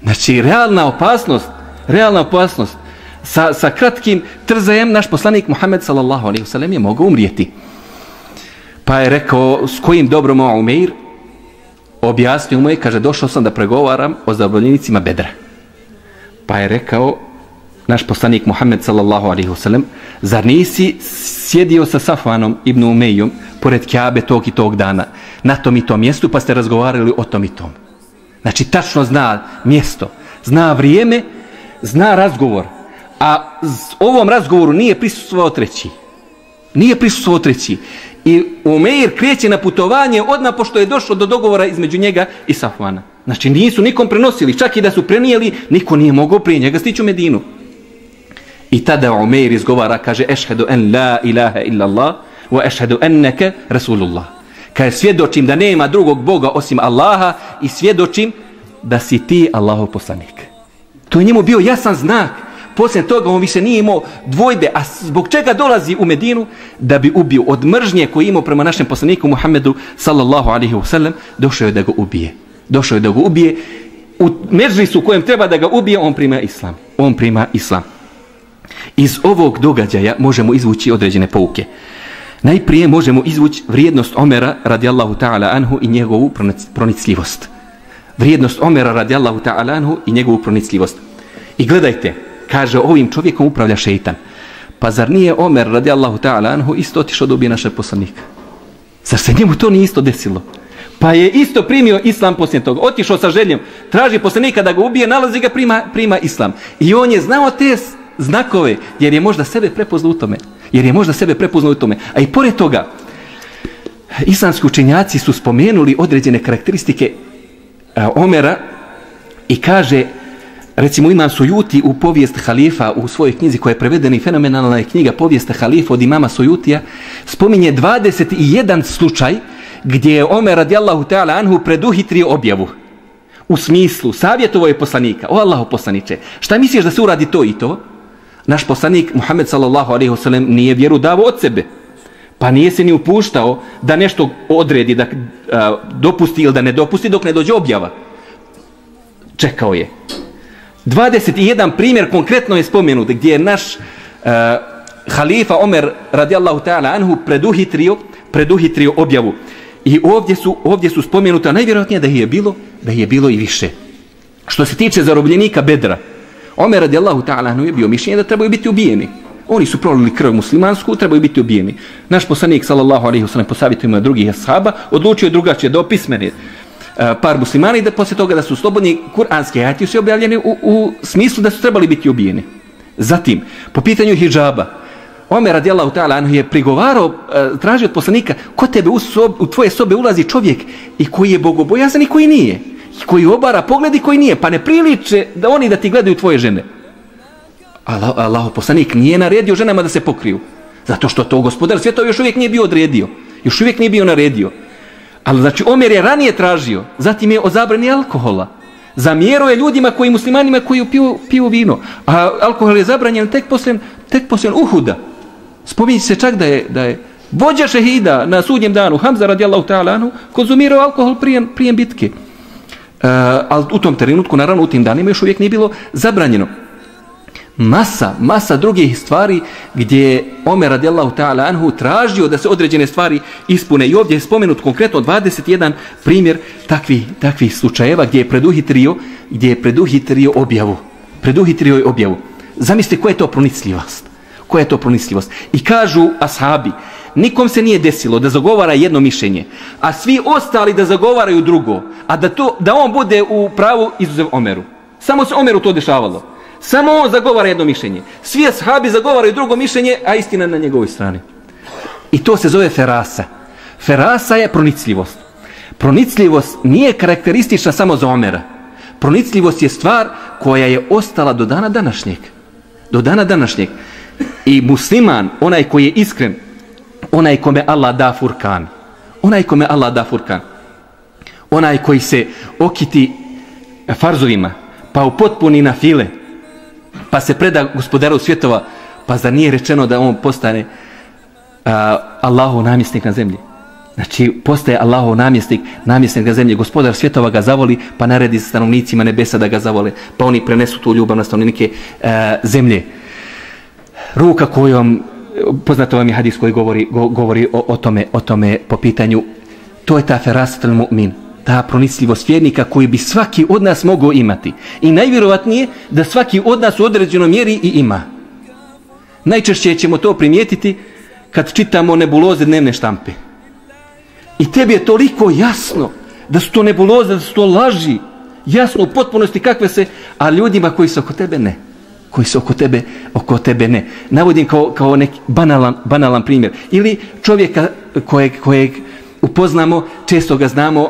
B: Znači, realna opasnost, realna opasnost, sa, sa kratkim trzajem naš poslanik Muhammed sallallahu alaihi wa sallam je mogao umrijeti. Pa je rekao, s kojim dobrom o Umeir, objasnio mu je, kaže, došao sam da pregovaram o zabavljenicima Bedra. Pa je rekao, naš poslanik Muhammed sallallahu alaihi wasallam, zar nisi sjedio sa Safvanom ibn Umejom pored Kjabe tog i tog dana na tom i tom mjestu pa ste razgovarali o tom i tom. Znači tačno zna mjesto, zna vrijeme, zna razgovor. A ovom razgovoru nije prisustvovao treći. Nije prisustvovao treći. I Umeir kreće na putovanje odmah pošto je došlo do dogovora između njega i Safvana. Znači nisu nikom prenosili, čak i da su prenijeli, niko nije mogao prije njega stići u Medinu. I tada Umeir izgovara, kaže, ešhedu en la ilaha illa Allah, wa ešhedu enneke Rasulullah. Kaže, svjedočim da nema drugog Boga osim Allaha i svjedočim da si ti Allahov poslanik. To je njemu bio jasan znak. Poslije toga on više nije imao dvojbe, a zbog čega dolazi u Medinu? Da bi ubio od mržnje koji imao prema našem poslaniku Muhammedu sallallahu alaihi wasallam, došao je da ga ubije. Došao je da ga ubije. U međlisu kojem treba da ga ubije, on prima islam. On prima islam. Iz ovog događaja možemo izvući određene pouke. Najprije možemo izvući vrijednost Omera radijallahu ta'ala anhu i njegovu pronicljivost. Vrijednost Omera radijallahu ta'ala anhu i njegovu pronicljivost. I gledajte, kaže ovim čovjekom upravlja šeitan. Pa zar nije Omer radijallahu ta'ala anhu isto otišao da ubije našeg poslanika? Zar se njemu to nije isto desilo? Pa je isto primio islam poslije toga. Otišao sa željom, traži poslanika da ga ubije, nalazi ga, prima, prima islam. I on je znao te znakove, jer je možda sebe prepoznao u tome. Jer je možda sebe prepoznao u tome. A i pored toga, islamski učenjaci su spomenuli određene karakteristike e, Omera i kaže, recimo imam Sujuti u povijest halifa u svojoj knjizi koja je prevedena i fenomenalna je knjiga povijesta halifa od imama Sujutija, spominje 21 slučaj gdje je Omer radijallahu ta'ala anhu preduhitrio objavu. U smislu, savjetovo je poslanika, o Allaho poslaniče, šta misliš da se uradi to i to? naš poslanik Muhammed sallallahu alejhi ve sellem nije vjeru davo od sebe. Pa nije se ni upuštao da nešto odredi, da a, dopusti ili da ne dopusti dok ne dođe objava. Čekao je. 21 primjer konkretno je spomenut gdje je naš uh, halifa Omer radijallahu ta'ala anhu preduhitrio, preduhitrio objavu. I ovdje su, ovdje su spomenuta najvjerojatnije da je bilo, da je bilo i više. Što se tiče zarobljenika Bedra, Omer radijallahu ta'ala anhu je bio mišljenje da trebaju biti ubijeni. Oni su prolili krv muslimansku, trebaju biti ubijeni. Naš poslanik, sallallahu alaihi wasallam, po savjetima drugih ashaba, odlučio drugačije da opismeni Eh, par par i da poslije toga da su slobodni kuranski ajati su objavljeni u, u smislu da su trebali biti ubijeni. Zatim, po pitanju hijjaba, Omer radijallahu ta'ala je prigovarao, uh, tražio od poslanika, ko tebe u, sob, u tvoje sobe ulazi čovjek i koji je bogobojazan i koji nije I koji obara pogledi koji nije, pa ne priliče da oni da ti gledaju tvoje žene. Allah, Allah poslanik nije naredio ženama da se pokriju. Zato što to gospodar svjetova još uvijek nije bio odredio. Još uvijek nije bio naredio. Ali znači Omer je ranije tražio, zatim je o zabrani alkohola. Zamjero je ljudima koji muslimanima koji piju, piju vino. A alkohol je zabranjen tek poslije, tek poslije uhuda. Spominje se čak da je, da je vođa šehida na sudnjem danu, Hamza radijallahu ta'ala, konzumirao alkohol prije, prije bitke. E, ali u tom trenutku, naravno u tim danima još uvijek nije bilo zabranjeno masa, masa drugih stvari gdje je Omer radijallahu ta'ala anhu tražio da se određene stvari ispune. I ovdje je spomenut konkretno 21 primjer takvih, takvih slučajeva gdje je preduhitrio, gdje je preduhitrio objavu. Preduhitrio je objavu. Zamislite koja je to pronicljivost. Koja je to pronicljivost. I kažu ashabi, nikom se nije desilo da zagovara jedno mišljenje, a svi ostali da zagovaraju drugo, a da, to, da on bude u pravu izuzev Omeru. Samo se Omeru to dešavalo. Samo on zagovara jedno mišljenje. Svi ashabi zagovaraju drugo mišljenje, a istina na njegovoj strani. I to se zove ferasa. Ferasa je pronicljivost. Pronicljivost nije karakteristična samo za Omera. Pronicljivost je stvar koja je ostala do dana današnjeg. Do dana današnjeg. I musliman, onaj koji je iskren, onaj kome Allah da furkan. Onaj kome Allah da furkan. Onaj koji se okiti farzovima, pa upotpuni na file, pa se preda gospodaru svjetova, pa za nije rečeno da on postane uh, Allahov namjesnik na zemlji. Znači, postaje Allahov namjesnik, namjesnik na zemlji, gospodar svjetova ga zavoli, pa naredi stanovnicima nebesa da ga zavole, pa oni prenesu tu ljubav na stanovnike uh, zemlje. Ruka kojom, poznato vam je hadis koji govori, go, govori o, o, tome, o tome po pitanju, to je ta ferasatel mu'min, ta pronicljivost vjernika koju bi svaki od nas mogao imati. I najvjerovatnije da svaki od nas u određenoj mjeri i ima. Najčešće ćemo to primijetiti kad čitamo nebuloze dnevne štampe. I tebi je toliko jasno da su to nebuloze, da su to laži, jasno u potpunosti kakve se, a ljudima koji su oko tebe ne. Koji su oko tebe, oko tebe ne. Navodim kao, kao neki banalan, banalan primjer. Ili čovjeka kojeg, kojeg upoznamo, često ga znamo,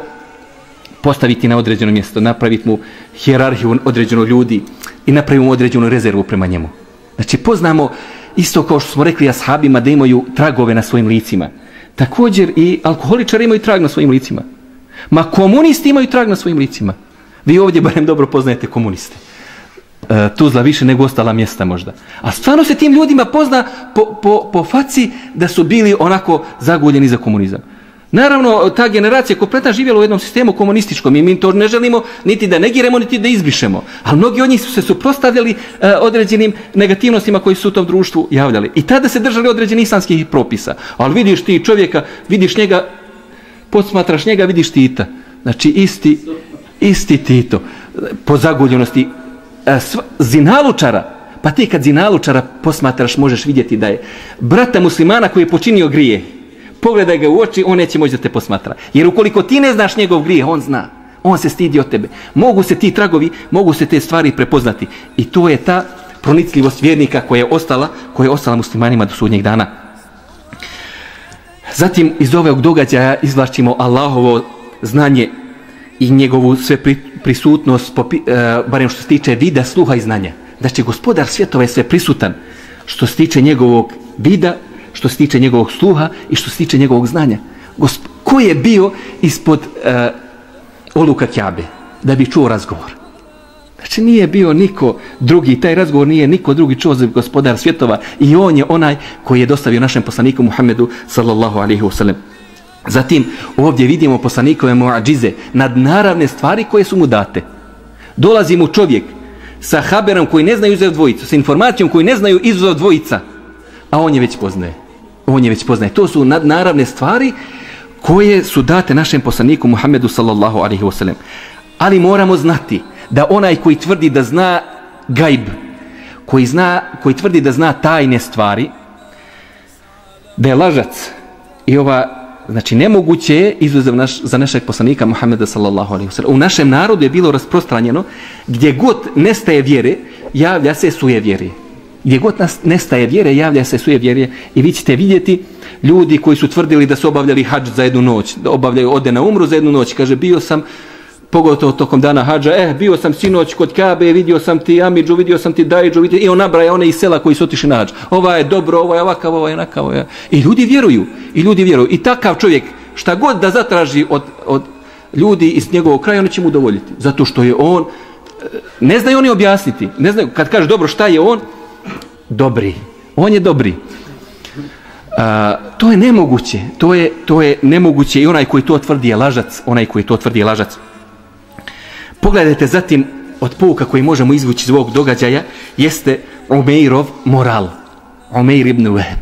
B: postaviti na određeno mjesto, napraviti mu hjerarhiju određeno ljudi i napraviti mu određenu rezervu prema njemu. Znači, poznamo isto kao što smo rekli ashabima da imaju tragove na svojim licima. Također i alkoholičari imaju trag na svojim licima. Ma komunisti imaju trag na svojim licima. Vi ovdje barem dobro poznajete komuniste. E, Tuzla više nego ostala mjesta možda. A stvarno se tim ljudima pozna po, po, po faci da su bili onako zaguljeni za komunizam. Naravno, ta generacija kompletna živjela u jednom sistemu komunističkom i mi to ne želimo niti da negiremo, niti da izbrišemo. Ali mnogi od njih su se suprostavljali e, određenim negativnostima koji su u tom društvu javljali. I tada se držali određenih islamskih propisa. Ali vidiš ti čovjeka, vidiš njega, posmatraš njega, vidiš Tita. Znači, isti, isti Tito. Po zaguljenosti. e, sv, zinalučara, pa ti kad zinalučara posmatraš, možeš vidjeti da je brata muslimana koji je počinio grije pogledaj ga u oči, on neće moći da te posmatra. Jer ukoliko ti ne znaš njegov grije, on zna. On se stidi od tebe. Mogu se ti tragovi, mogu se te stvari prepoznati. I to je ta pronicljivost vjernika koja je ostala, koja je ostala muslimanima do sudnjeg dana. Zatim iz ovog događaja izvlačimo Allahovo znanje i njegovu sve prisutnost, popi, e, barem što se tiče vida, sluha i znanja. Znači, gospodar svjetova je sve prisutan što se tiče njegovog vida, što se tiče njegovog sluha i što se tiče njegovog znanja. Gosp ko je bio ispod uh, oluka Kjabe da bi čuo razgovor? Znači nije bio niko drugi, taj razgovor nije niko drugi čuo za gospodar svjetova i on je onaj koji je dostavio našem poslaniku Muhammedu sallallahu alaihi wasallam. Zatim ovdje vidimo poslanikove muadžize nad naravne stvari koje su mu date. Dolazi mu čovjek sa haberom koji ne znaju izuzev dvojicu, sa informacijom koji ne znaju izuzev dvojica, a on je već poznaje on je već poznaje. To su naravne stvari koje su date našem poslaniku Muhammedu sallallahu alaihi wasallam. Ali moramo znati da onaj koji tvrdi da zna gajb, koji, zna, koji tvrdi da zna tajne stvari, da je lažac i ova Znači, nemoguće je izuzev naš, za našeg poslanika Muhammeda sallallahu alaihi wasallam. U našem narodu je bilo rasprostranjeno gdje god nestaje vjere, javlja se suje vjere gdje god nas nestaje vjere, javlja se suje vjere i vi ćete vidjeti ljudi koji su tvrdili da su obavljali hađ za jednu noć, da obavljaju ode na umru za jednu noć. Kaže, bio sam, pogotovo tokom dana hađa, eh, bio sam sinoć kod Kabe, vidio sam ti Amidžu, vidio sam ti Dajđu, vidio, i on nabraja one iz sela koji su otišli na hađ. Ova je dobro, ova je ovakav, ova je onakav. Ova je... I ljudi vjeruju, i ljudi vjeruju. I takav čovjek, šta god da zatraži od, od ljudi iz njegovog kraja, oni će mu dovoljiti. Zato što je on, eh, ne znaju oni objasniti. Ne znaju, kad kaže dobro šta je on, dobri. On je dobri. A, to je nemoguće. To je, to je nemoguće i onaj koji to tvrdi je lažac. Onaj koji to tvrdi je lažac. Pogledajte zatim od pouka koji možemo izvući iz ovog događaja jeste Umeirov moral. Umeir ibn Web.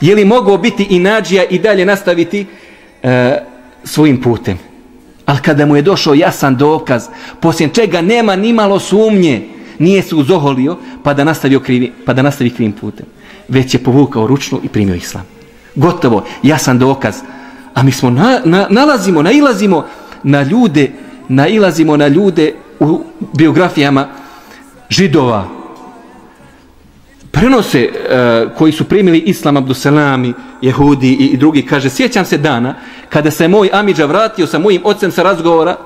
B: Je li mogao biti i nađija i dalje nastaviti e, svojim putem? Ali kada mu je došao jasan dokaz, poslije čega nema ni malo sumnje, nije se uzoholio pa da, nastavi krivi, pa da nastavi krivim putem. Već je povukao ručnu i primio islam. Gotovo, jasan dokaz. A mi smo na, na, nalazimo, nailazimo na ljude, nailazimo na ljude u biografijama židova. Prenose e, koji su primili islam Abduselami, Jehudi i, i drugi, kaže, sjećam se dana kada se moj Amidža vratio sa mojim ocem sa razgovora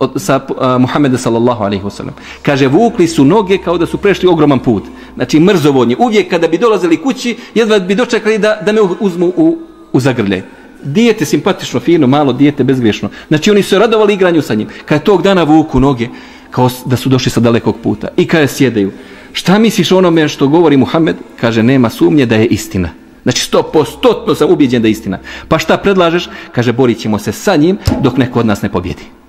B: od, sa uh, Muhammeda sallallahu alaihi wasallam. Kaže, vukli su noge kao da su prešli ogroman put. Znači, mrzovodnje. Uvijek kada bi dolazili kući, jedva bi dočekali da, da me uzmu u, u zagrlje. Dijete simpatično, fino, malo, dijete bezgriješno. Znači, oni su radovali igranju sa njim. Kada tog dana vuku noge, kao da su došli sa dalekog puta. I kada sjedaju. Šta misliš onome što govori Muhammed? Kaže, nema sumnje da je istina. Znači, sto postotno sam ubijeđen da je istina. Pa šta predlažeš? Kaže, borit se sa njim dok neko od nas ne pobjedi.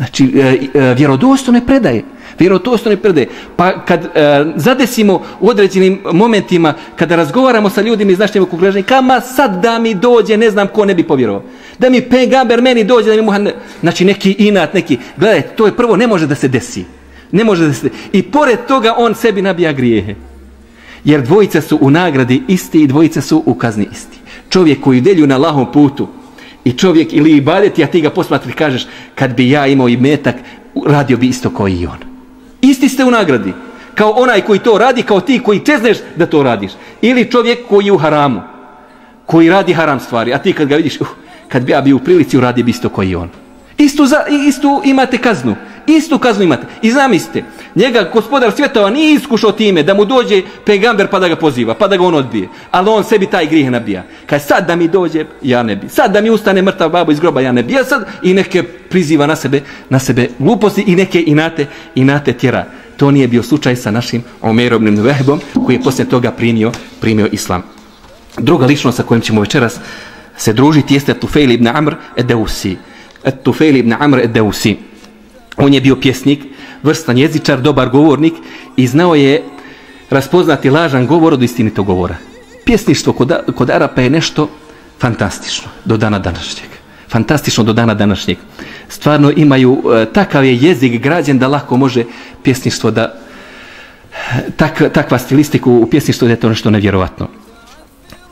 B: Znači, e, e predaje. vjerodostone predaje. Pa kad e, zadesimo u određenim momentima, kada razgovaramo sa ljudima iz našeg okruženja, kama sad da mi dođe, ne znam ko ne bi povjerovao. Da mi pegamber meni dođe, da mi muhan... Znači, neki inat, neki... Gledajte, to je prvo, ne može da se desi. Ne može da se... I pored toga on sebi nabija grijehe. Jer dvojice su u nagradi isti i dvojice su u kazni isti. Čovjek koji delju na lahom putu, i čovjek ili ibadeti, a ti ga posmatri kažeš, kad bi ja imao i metak, radio bi isto kao i on. Isti ste u nagradi. Kao onaj koji to radi, kao ti koji čezneš da to radiš. Ili čovjek koji je u haramu, koji radi haram stvari, a ti kad ga vidiš, uh, kad bi ja bio u prilici, radio bi isto kao i on. Istu, za, istu imate kaznu. Istu kaznu imate. I zamislite, njega gospodar svjetova nije iskušao time da mu dođe pegamber pa da ga poziva, pa da ga on odbije. Ali on sebi taj grih nabija. Kad sad da mi dođe, ja ne bi. Sad da mi ustane mrtav babo iz groba, ja ne bi. Ja sad i neke priziva na sebe, na sebe gluposti i neke inate, inate tjera. To nije bio slučaj sa našim Omerobnim vehbom koji je poslije toga primio, primio islam. Druga ličnost sa kojim ćemo večeras se družiti jeste Tufejl ibn Amr Edeusi. Tufejl ibn Amr Edeusi. On je bio pjesnik, vrstan jezičar, dobar govornik i znao je raspoznati lažan govor od istinitog govora. Pjesništvo kod, kod Arapa je nešto fantastično do dana današnjeg. Fantastično do dana današnjeg. Stvarno imaju, e, takav je jezik građen da lako može pjesništvo da, tak, takva stilistiku u pjesništvu da je to nešto nevjerovatno.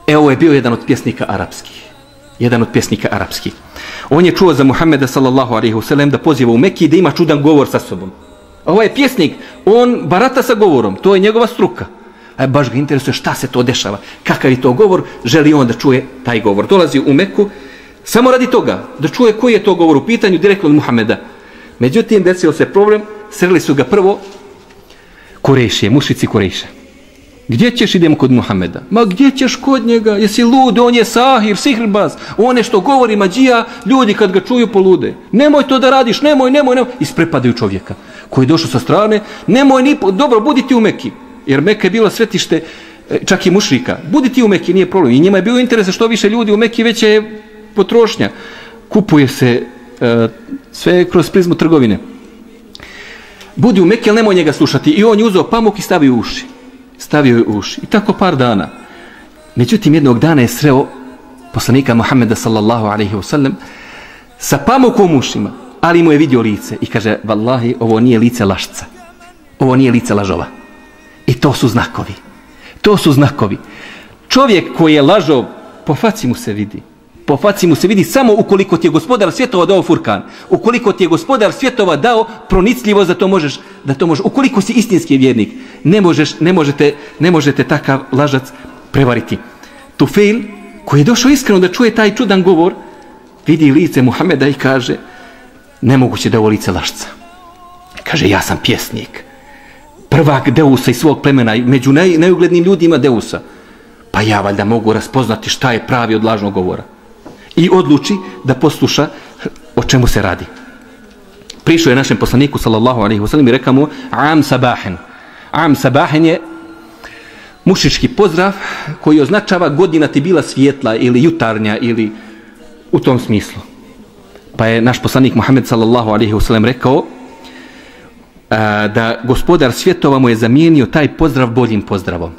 B: Evo je bio jedan od pjesnika arapskih. Jedan od pjesnika arapskih. On je čuo za Muhammeda sallallahu alaihi wasallam da poziva u Mekiji da ima čudan govor sa sobom. A ovaj pjesnik, on barata sa govorom, to je njegova struka. A baš ga interesuje šta se to dešava, kakav je to govor, želi on da čuje taj govor. Dolazi u Meku samo radi toga, da čuje koji je to govor u pitanju direktno od Muhammeda. Međutim, desio se problem, sreli su ga prvo Kurešije, mušici Kurešije. Gdje ćeš idem kod Muhameda? Ma gdje ćeš kod njega? Jesi lud? On je sahir, sihrbaz. On je što govori mađija, ljudi kad ga čuju polude. Nemoj to da radiš, nemoj, nemoj, nemoj. Isprepadaju čovjeka koji je došao sa strane. Nemoj ni, dobro, budi ti u Meki. Jer Meka je bila svetište e, čak i mušrika. Budi ti u Meki, nije problem. I njima je bio interes što više ljudi u Meki veća je potrošnja. Kupuje se e, sve kroz prizmu trgovine. Budi u Meki, ali nemoj njega slušati. I on je uzao pamuk i stavio uši stavio je uši. I tako par dana. Međutim, jednog dana je sreo poslanika Muhammeda sallallahu alaihi wa sallam sa pamukom ušima, ali mu je vidio lice i kaže, vallahi, ovo nije lice lašca. Ovo nije lice lažova. I to su znakovi. To su znakovi. Čovjek koji je lažov, po faci mu se vidi po faci mu se vidi samo ukoliko ti je gospodar svjetova dao furkan. Ukoliko ti je gospodar svjetova dao pronicljivo da to možeš, da to možeš. Ukoliko si istinski vjernik, ne možeš, ne možete, ne možete takav lažac prevariti. Tufeil, koji je došao iskreno da čuje taj čudan govor, vidi lice Muhameda i kaže, nemoguće da ovo lice lašca. Kaže, ja sam pjesnik. Prvak Deusa iz svog plemena, među naj, najuglednim ljudima Deusa. Pa ja valjda mogu raspoznati šta je pravi od lažnog govora i odluči da posluša o čemu se radi. Prišao je našem poslaniku sallallahu alaihi wasallam i rekao mu Am Sabahen. Am Sabahen je mušički pozdrav koji označava godina ti bila svjetla ili jutarnja ili u tom smislu. Pa je naš poslanik Muhammed sallallahu alaihi wasallam rekao a, da gospodar svjetova mu je zamijenio taj pozdrav boljim pozdravom.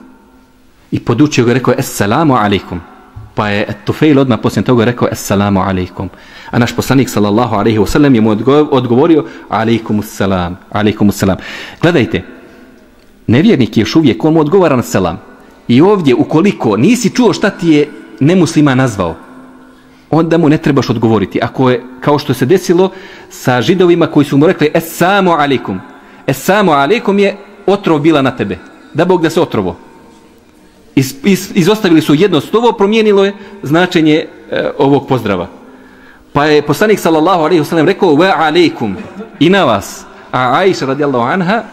B: I podučio ga rekao Esselamu alaikum. Pa je Tufail odmah poslije toga rekao Assalamu alaikum. A naš poslanik sallallahu alaihi wasallam je mu odgovorio Alaikum salam. Alaikum salam. Gledajte, nevjernik je još uvijek, on mu odgovara na selam. I ovdje, ukoliko nisi čuo šta ti je nemuslima nazvao, onda mu ne trebaš odgovoriti. Ako je, kao što se desilo sa židovima koji su mu rekli Assalamu alaikum. Assalamu alaikum je otrov bila na tebe. Da Bog da se otrovo. Iz, iz, izostavili su jedno slovo, promijenilo je značenje e, ovog pozdrava. Pa je poslanik sallallahu alaihi wasallam rekao wa alaikum i na vas. A Aisha radijallahu anha,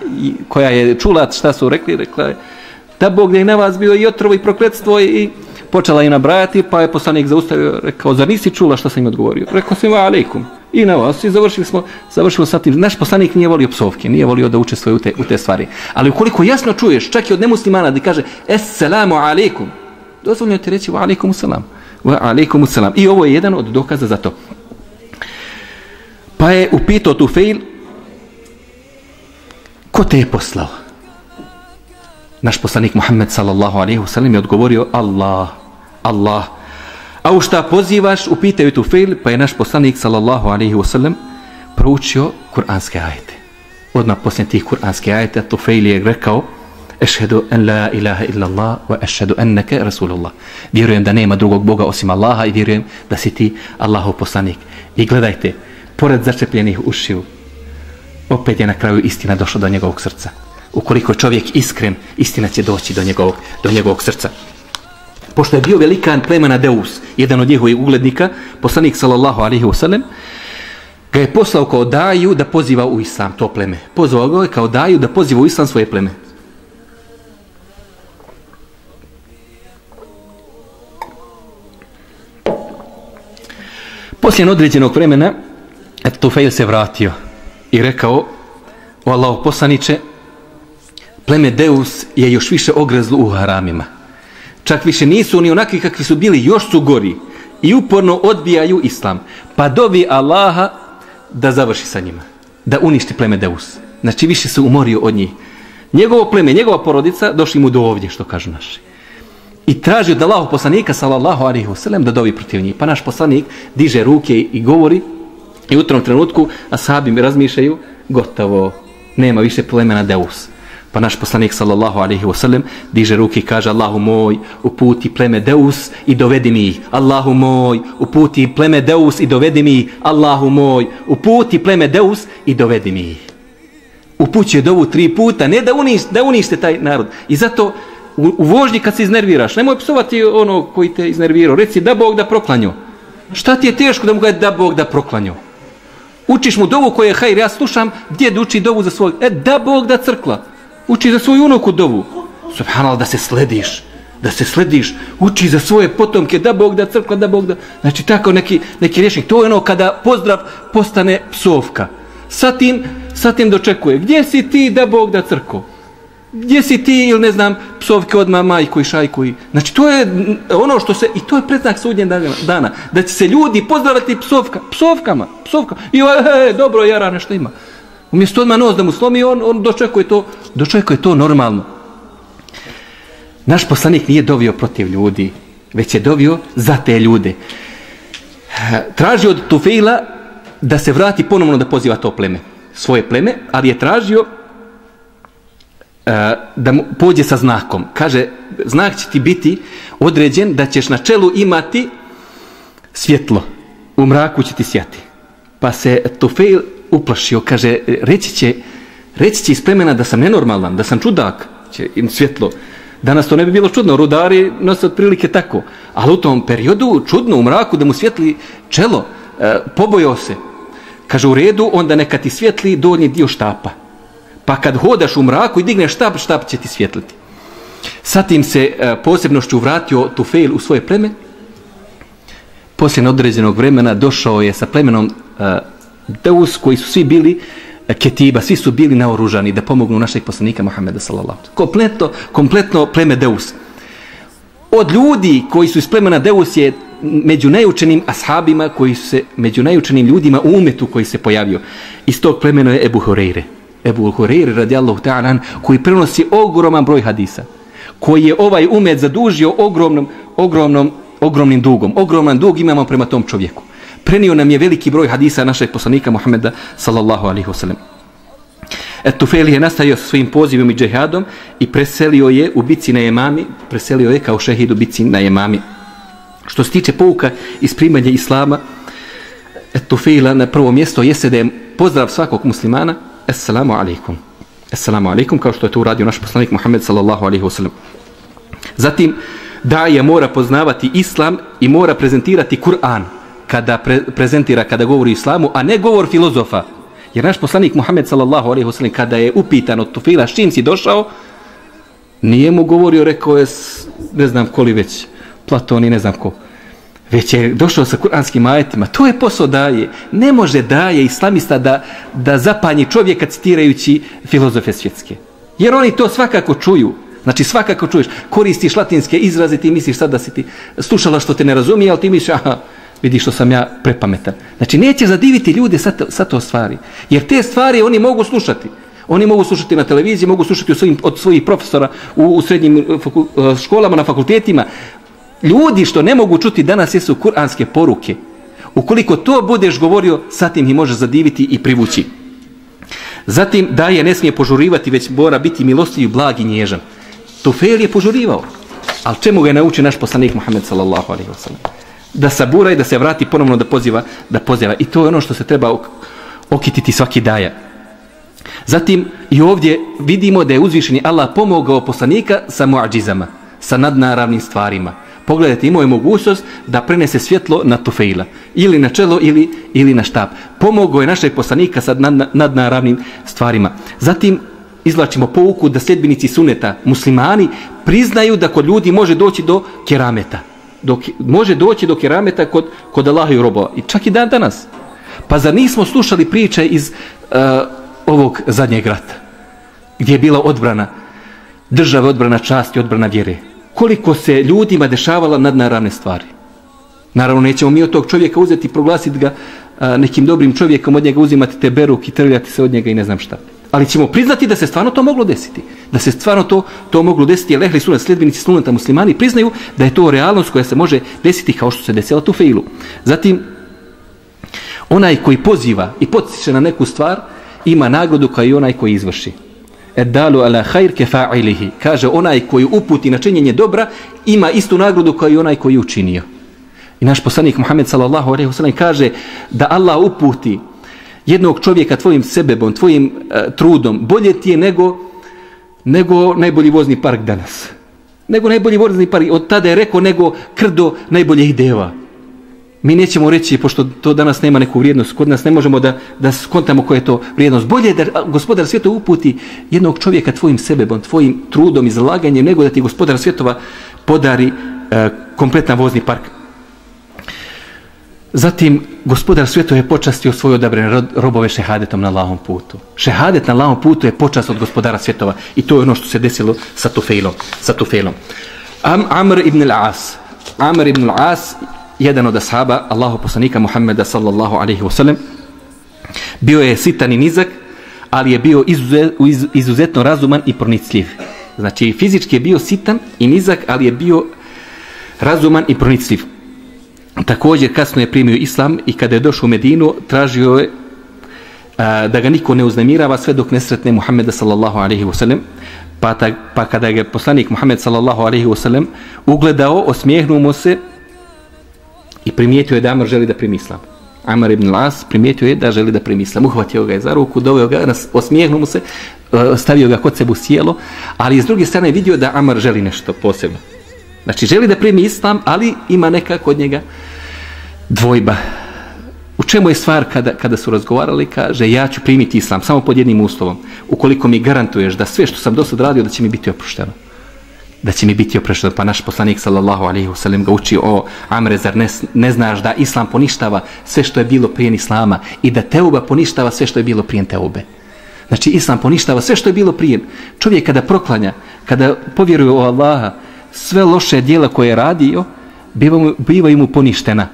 B: koja je čula šta su rekli, rekla je da Bog da je na vas bio i otrovo i prokletstvo i počela je nabrajati, pa je poslanik zaustavio, rekao, zar nisi čula šta sam im odgovorio? Rekao sam, wa alaikum i na vas i završili smo, završilo sa tim. Naš poslanik nije volio psovke, nije volio da učestvuje u te, u te stvari. Ali ukoliko jasno čuješ, čak i od nemuslimana da kaže Esselamu alaikum, dozvoljno ti reći wa alaikum salam. Wa alaikum salam. I ovo je jedan od dokaza za to. Pa je upitao tu fejl, ko te je poslao? Naš poslanik Muhammed sallallahu alaihi wa sallam je odgovorio Allah, Allah, A u šta pozivaš, upitaju tu fejl, pa je naš poslanik, sallallahu alaihi wasallam, proučio kuranske ajete. Odmah poslije tih kuranske ajete, tu fejl je rekao, Ešhedu en la ilaha illa Allah, wa ešhedu enneke Rasulullah. Vjerujem da nema drugog Boga osim Allaha i vjerujem da si ti Allahov poslanik. I gledajte, pored začepljenih ušiju, opet je na kraju istina došla do njegovog srca. Ukoliko čovjek iskren, istina će doći do njegovog, do njegovog srca pošto je bio velikan plemena Deus, jedan od njegovih uglednika, poslanik sallallahu alaihi wasallam, ga je poslao kao daju da poziva u islam to pleme. Pozvao ga je kao daju da poziva u islam svoje pleme. Poslije određenog vremena, Tufail se vratio i rekao, o Allah poslaniće, pleme Deus je još više ogrezlo u haramima čak više nisu oni onakvi kakvi su bili, još su gori i uporno odbijaju islam. Pa dovi Allaha da završi sa njima, da uništi pleme Deus. Znači više se umorio od njih. Njegovo pleme, njegova porodica došli mu do ovdje, što kažu naši. I traži od Allahog poslanika, sallallahu alaihi wasallam, da dovi protiv njih. Pa naš poslanik diže ruke i govori i u tom trenutku ashabi mi razmišljaju, gotovo, nema više plemena Deus. Pa naš poslanik sallallahu alaihi wasallam diže ruke i kaže Allahu moj uputi pleme Deus i dovedi mi ih. Allahu moj uputi pleme Deus i dovedi mi ih. Allahu moj uputi pleme Deus i dovedi mi ih. Upućuje dovu tri puta, ne da, uniš, da unište taj narod. I zato u, u vožnji kad se iznerviraš, nemoj psovati ono koji te iznervirao. Reci da Bog da proklanju. Šta ti je teško da mu kaže da Bog da proklanju? Učiš mu dovu koje je hajr, ja slušam, gdje uči dovu za svoj? E, da Bog da crkla uči za svoju unuku dovu. Subhanallah, da se slediš, da se slediš, uči za svoje potomke, da Bog da crkva, da Bog da... Znači, tako neki, neki rješnik. To je ono kada pozdrav postane psovka. Sa tim, sa tim dočekuje. Gdje si ti da Bog da crkvu? Gdje si ti ili ne znam, psovke od majku i šajku i... Znači, to je ono što se... I to je predznak sudnje dana. Da će se ljudi pozdravati psovka, psovkama, psovkama. I ovo, he, dobro, jara nešto ima. Umjesto odmah nos da mu slomi, on, on dočekuje, to, dočekuje to normalno. Naš poslanik nije dovio protiv ljudi, već je dovio za te ljude. Tražio od Tufeila da se vrati ponovno da poziva to pleme, svoje pleme, ali je tražio uh, da mu pođe sa znakom. Kaže, znak će ti biti određen da ćeš na čelu imati svjetlo. U mraku će ti sjati. Pa se Tufeil uplašio, kaže, reći će, reći će iz plemena da sam nenormalan, da sam čudak, će im svjetlo. Danas to ne bi bilo čudno, rudari nose otprilike tako. Ali u tom periodu, čudno, u mraku, da mu svjetli čelo, e, pobojao se. Kaže, u redu, onda neka ti svjetli donji dio štapa. Pa kad hodaš u mraku i digneš štap, štap će ti svjetliti. Satim se e, posebnošću vratio Tufejl u svoje pleme. Poslije određenog vremena došao je sa plemenom e, Deus koji su svi bili e, ketiba, svi su bili naoružani da pomognu našeg poslanika Muhammeda sallallahu Kompletno, kompletno pleme Deus. Od ljudi koji su iz plemena Deus je među najučenim ashabima koji su se, među najučenim ljudima u umetu koji se pojavio. Iz tog plemena je Ebu Horeire. Ebu Hureyri radijallahu ta'ala koji prenosi ogroman broj hadisa koji je ovaj umet zadužio ogromnom, ogromnom, ogromnim dugom. Ogroman dug imamo prema tom čovjeku. Prenio nam je veliki broj hadisa našeg poslanika Muhammeda sallallahu alaihi wasallam. Etufeli je nastavio sa svojim pozivom i džehadom i preselio je u bici na jemami, preselio je kao šehid u bici na jemami. Što se tiče pouka iz primanja Islama, Etufela na prvo mjesto jeste da je pozdrav svakog muslimana, Assalamu alaikum. Assalamu alaikum, kao što je to uradio naš poslanik Muhammed sallallahu alaihi wasallam. Zatim, da je mora poznavati Islam i mora prezentirati Kur'an kada pre, prezentira, kada govori islamu, a ne govor filozofa. Jer naš poslanik Muhammed sallallahu alaihi wasallam kada je upitan od Tufila s čim si došao, nije mu govorio, rekao je, ne znam koli već, Platon i ne znam ko, već je došao sa kuranskim ajetima. To je posao daje. Ne može daje islamista da, da zapanji čovjeka citirajući filozofe svjetske. Jer oni to svakako čuju. Znači svakako čuješ, koristiš latinske izraze, ti misliš sad da si ti slušala što te ne razumije, ali ti misliš, aha, vidi što sam ja prepametan. Znači neće zadiviti ljude sa sa to stvari. Jer te stvari oni mogu slušati. Oni mogu slušati na televiziji, mogu slušati od svojih, od svojih profesora u, u srednjim uh, faku, uh, školama, na fakultetima. Ljudi što ne mogu čuti danas jesu kuranske poruke. Ukoliko to budeš govorio, sa tim ih može zadiviti i privući. Zatim, da je ne smije požurivati, već mora biti milostiv i blag i nježan. Tufel je požurivao. Ali čemu ga je naučio naš poslanik Muhammed sallallahu alaihi wa sallam? Da sabura i da se vrati ponovno da poziva, da poziva. I to je ono što se treba okititi svaki daja. Zatim i ovdje vidimo da je uzvišeni Allah pomogao poslanika sa muadžizama, sa nadnaravnim stvarima. Pogledajte, imao je mogućnost da prenese svjetlo na Tufeila. Ili na čelo, ili, ili na štab. Pomogao je našeg poslanika sa nad, nadnaravnim stvarima. Zatim izvlačimo pouku da sljedbenici suneta, muslimani, priznaju da kod ljudi može doći do kerameta dok, može doći do kerameta kod, kod Allaha i robova. I čak i dan danas. Pa zar nismo slušali priče iz uh, ovog zadnjeg rata? Gdje je bila odbrana države, odbrana časti, odbrana vjere. Koliko se ljudima dešavala nadnaravne stvari. Naravno, nećemo mi od tog čovjeka uzeti i proglasiti ga uh, nekim dobrim čovjekom, od njega uzimati te beruk i trljati se od njega i ne znam šta. Ali ćemo priznati da se stvarno to moglo desiti. Da se stvarno to, to moglo desiti, jer ehli sunet, sljedbenici suneta muslimani priznaju da je to realnost koja se može desiti kao što se desila tu feilu. Zatim, onaj koji poziva i potiče na neku stvar, ima nagradu kao i onaj koji izvrši. Edalu ala khair kefa'ilihi. Kaže, onaj koji uputi na činjenje dobra, ima istu nagradu kao i onaj koji učinio. I naš poslanik Muhammed sallallahu alejhi ve sellem kaže da Allah uputi jednog čovjeka tvojim sebebom, tvojim uh, trudom, bolje ti je nego, nego najbolji vozni park danas. Nego najbolji vozni park. Od tada je rekao nego krdo najboljih deva. Mi nećemo reći, pošto to danas nema neku vrijednost, kod nas ne možemo da, da skontamo koja je to vrijednost. Bolje da gospodar svjetova uputi jednog čovjeka tvojim sebebom, tvojim trudom i zalaganjem, nego da ti gospodar svjetova podari e, kompletan vozni park Zatim, gospodar svijetu je počastio svoje odabrane robove šehadetom na lahom putu. Šehadet na lahom putu je počast od gospodara svjetova i to je ono što se desilo sa Tufejlom. Sa Tufejlom. Am, Amr ibn al-As. Amr ibn al-As, jedan od ashaba, Allahu poslanika Muhammeda sallallahu alaihi wasallam, bio je sitan i nizak, ali je bio izuzetno razuman i pronicljiv. Znači, fizički je bio sitan i nizak, ali je bio razuman i pronicljiv također kasno je primio islam i kada je došao u Medinu tražio je a, da ga niko ne uznemirava sve dok ne sretne Muhammeda sallallahu alaihi wasallam. Pa, ta, pa kada je poslanik Muhammed sallallahu alaihi wasallam ugledao, osmijehnuo mu se i primijetio je da Amr želi da primi islam. Amr ibn Las primijetio je da želi da primi islam. Uhvatio ga je za ruku, doveo ga osmijehnuo mu se, e, stavio ga kod sebe u sjelo ali s druge strane vidio da Amr želi nešto posebno. Znači, želi da primi islam, ali ima neka kod njega dvojba. U čemu je stvar kada, kada su razgovarali? Kaže, ja ću primiti islam samo pod jednim uslovom. Ukoliko mi garantuješ da sve što sam do sad radio, da će mi biti oprošteno. Da će mi biti oprošteno. Pa naš poslanik, sallallahu alaihi wasallam, ga uči o Amre, zar ne, ne znaš da islam poništava sve što je bilo prije islama i da teuba poništava sve što je bilo prije teube. Znači, islam poništava sve što je bilo prije. Čovjek kada proklanja, kada povjeruje u Allaha, sve loše dijela koje je radio, bivaju, bivaju mu poništena.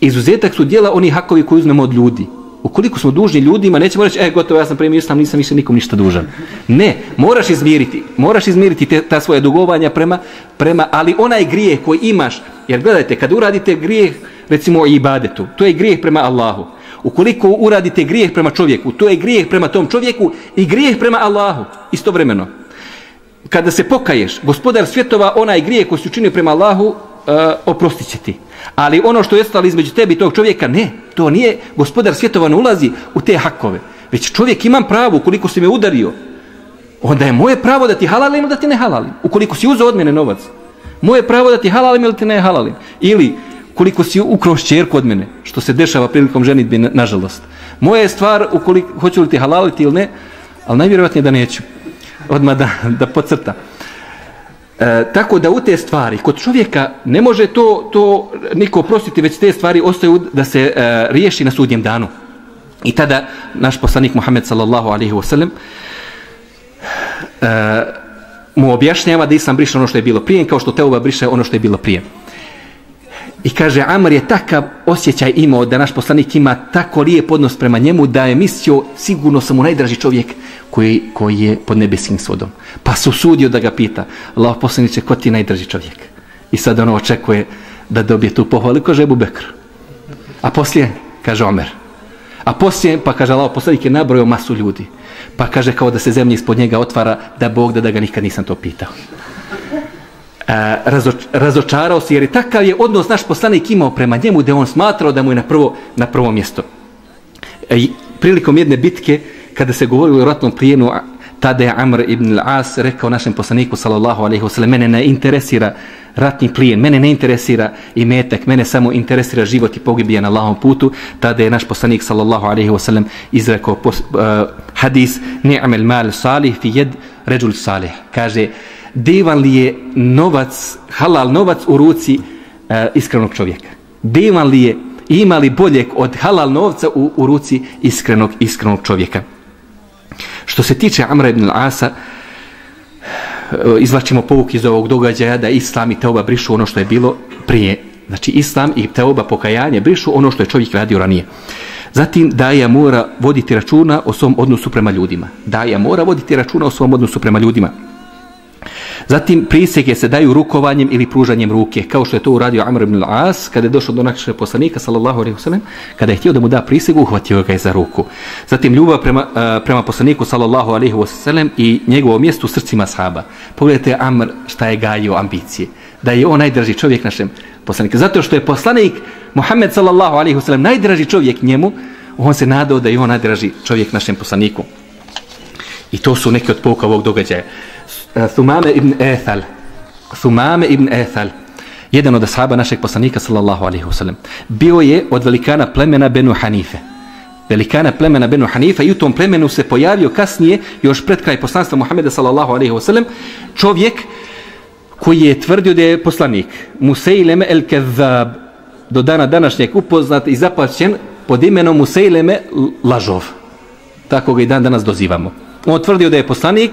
B: Izuzetak su dijela oni hakovi koji uzmemo od ljudi. Ukoliko smo dužni ljudima, nećemo reći, e, gotovo, ja sam primio islam, nisam više nikom ništa dužan. Ne, moraš izmiriti, moraš izmiriti te, ta svoje dugovanja prema, prema, ali onaj grijeh koji imaš, jer gledajte, kad uradite grijeh, recimo i ibadetu, to je grijeh prema Allahu. Ukoliko uradite grijeh prema čovjeku, to je grijeh prema tom čovjeku i grijeh prema Allahu, istovremeno. Kada se pokaješ, gospodar svjetova, onaj grije koji si učinio prema Allahu, uh, oprostit će ti. Ali ono što je stalo između tebi i tog čovjeka, ne, to nije, gospodar svjetova ne ulazi u te hakove. Već čovjek imam pravo, ukoliko si me udario, onda je moje pravo da ti halalim ili da ti ne halalim. Ukoliko si uzeo od mene novac, moje pravo da ti halalim ili ti ne halalim. Ili koliko si ukrao šćerku od mene, što se dešava prilikom ženitbe, nažalost. Moja je stvar, ukoliko, hoću li ti halaliti ili ne, ali najvjerovatnije da neću. Odmah da, da pocrta. E, tako da u te stvari, kod čovjeka ne može to, to niko prostiti, već te stvari ostaju da se e, riješi na sudnjem danu. I tada naš poslanik Muhammed sallallahu alaihi wa sallam e, mu objašnjava da islam briše ono što je bilo prije, kao što Teuba briše ono što je bilo prije. I kaže, Amr je takav osjećaj imao da naš poslanik ima tako lijep odnos prema njemu da je mislio, sigurno sam mu najdraži čovjek koji, koji je pod nebeskim svodom. Pa se usudio da ga pita, Allah poslaniče, ko ti je najdraži čovjek? I sad ono očekuje da dobije tu pohvalu, kaže Ebu Bekr. A poslije, kaže Omer. A poslije, pa kaže Allah poslanik je nabrojio masu ljudi. Pa kaže kao da se zemlja ispod njega otvara, da Bog da, da ga nikad nisam to pitao E, razoč, razočarao se jer je takav je odnos naš poslanik imao prema njemu da on smatrao da mu je na prvo, na prvo mjesto. E, prilikom jedne bitke kada se govorilo o ratnom plijenu tada je Amr ibn al-As rekao našem poslaniku sallallahu alaihi wasallam mene ne interesira ratni plijen, mene ne interesira i metak, mene samo interesira život i pogibija na Allahom putu, tada je naš poslanik sallallahu alaihi wasallam izrekao pos, uh, hadis ni'amel mal salih fi jed ređul salih kaže divan li je novac, halal novac u ruci e, iskrenog čovjeka. Divan li je, ima li boljeg od halal novca u, u ruci iskrenog, iskrenog čovjeka. Što se tiče Amra ibn al-Asa, e, izvlačimo pouk iz ovog događaja da Islam i Teoba brišu ono što je bilo prije. Znači Islam i Teoba pokajanje brišu ono što je čovjek radio ranije. Zatim Daja mora voditi računa o svom odnosu prema ljudima. Daja mora voditi računa o svom odnosu prema ljudima. Zatim prisege se daju rukovanjem ili pružanjem ruke, kao što je to uradio Amr ibn al-As, kada je došao do našeg poslanika, sallallahu alejhi ve sellem, kada je htio da mu da prisegu, uhvatio ga je za ruku. Zatim ljubav prema, uh, prema poslaniku, sallallahu alejhi ve sellem i njegovo mjesto u srcima sahaba. Pogledajte Amr šta je gajio ambicije. Da je on najdraži čovjek našem poslaniku. Zato što je poslanik Muhammed, sallallahu alejhi ve sellem najdraži čovjek njemu, on se nadao da je on najdraži čovjek našem poslaniku. I to su neki od pouka ovog događaja. Thumame e, ibn Ethal. Thumame ibn Ethal. Jedan od ashaba našeg poslanika, sallallahu alaihi wasallam. Bio je od velikana plemena Benu Hanife. Velikana plemena Benu Hanife i u tom plemenu se pojavio kasnije, još pred kraj poslanstva Muhammeda, sallallahu alaihi wasallam, čovjek koji je tvrdio da je poslanik. Musaileme el Kezab. Do dana današnjeg upoznat i zapaćen pod imenom Musaileme Lažov. Tako ga i dan danas dozivamo. On tvrdio da je poslanik,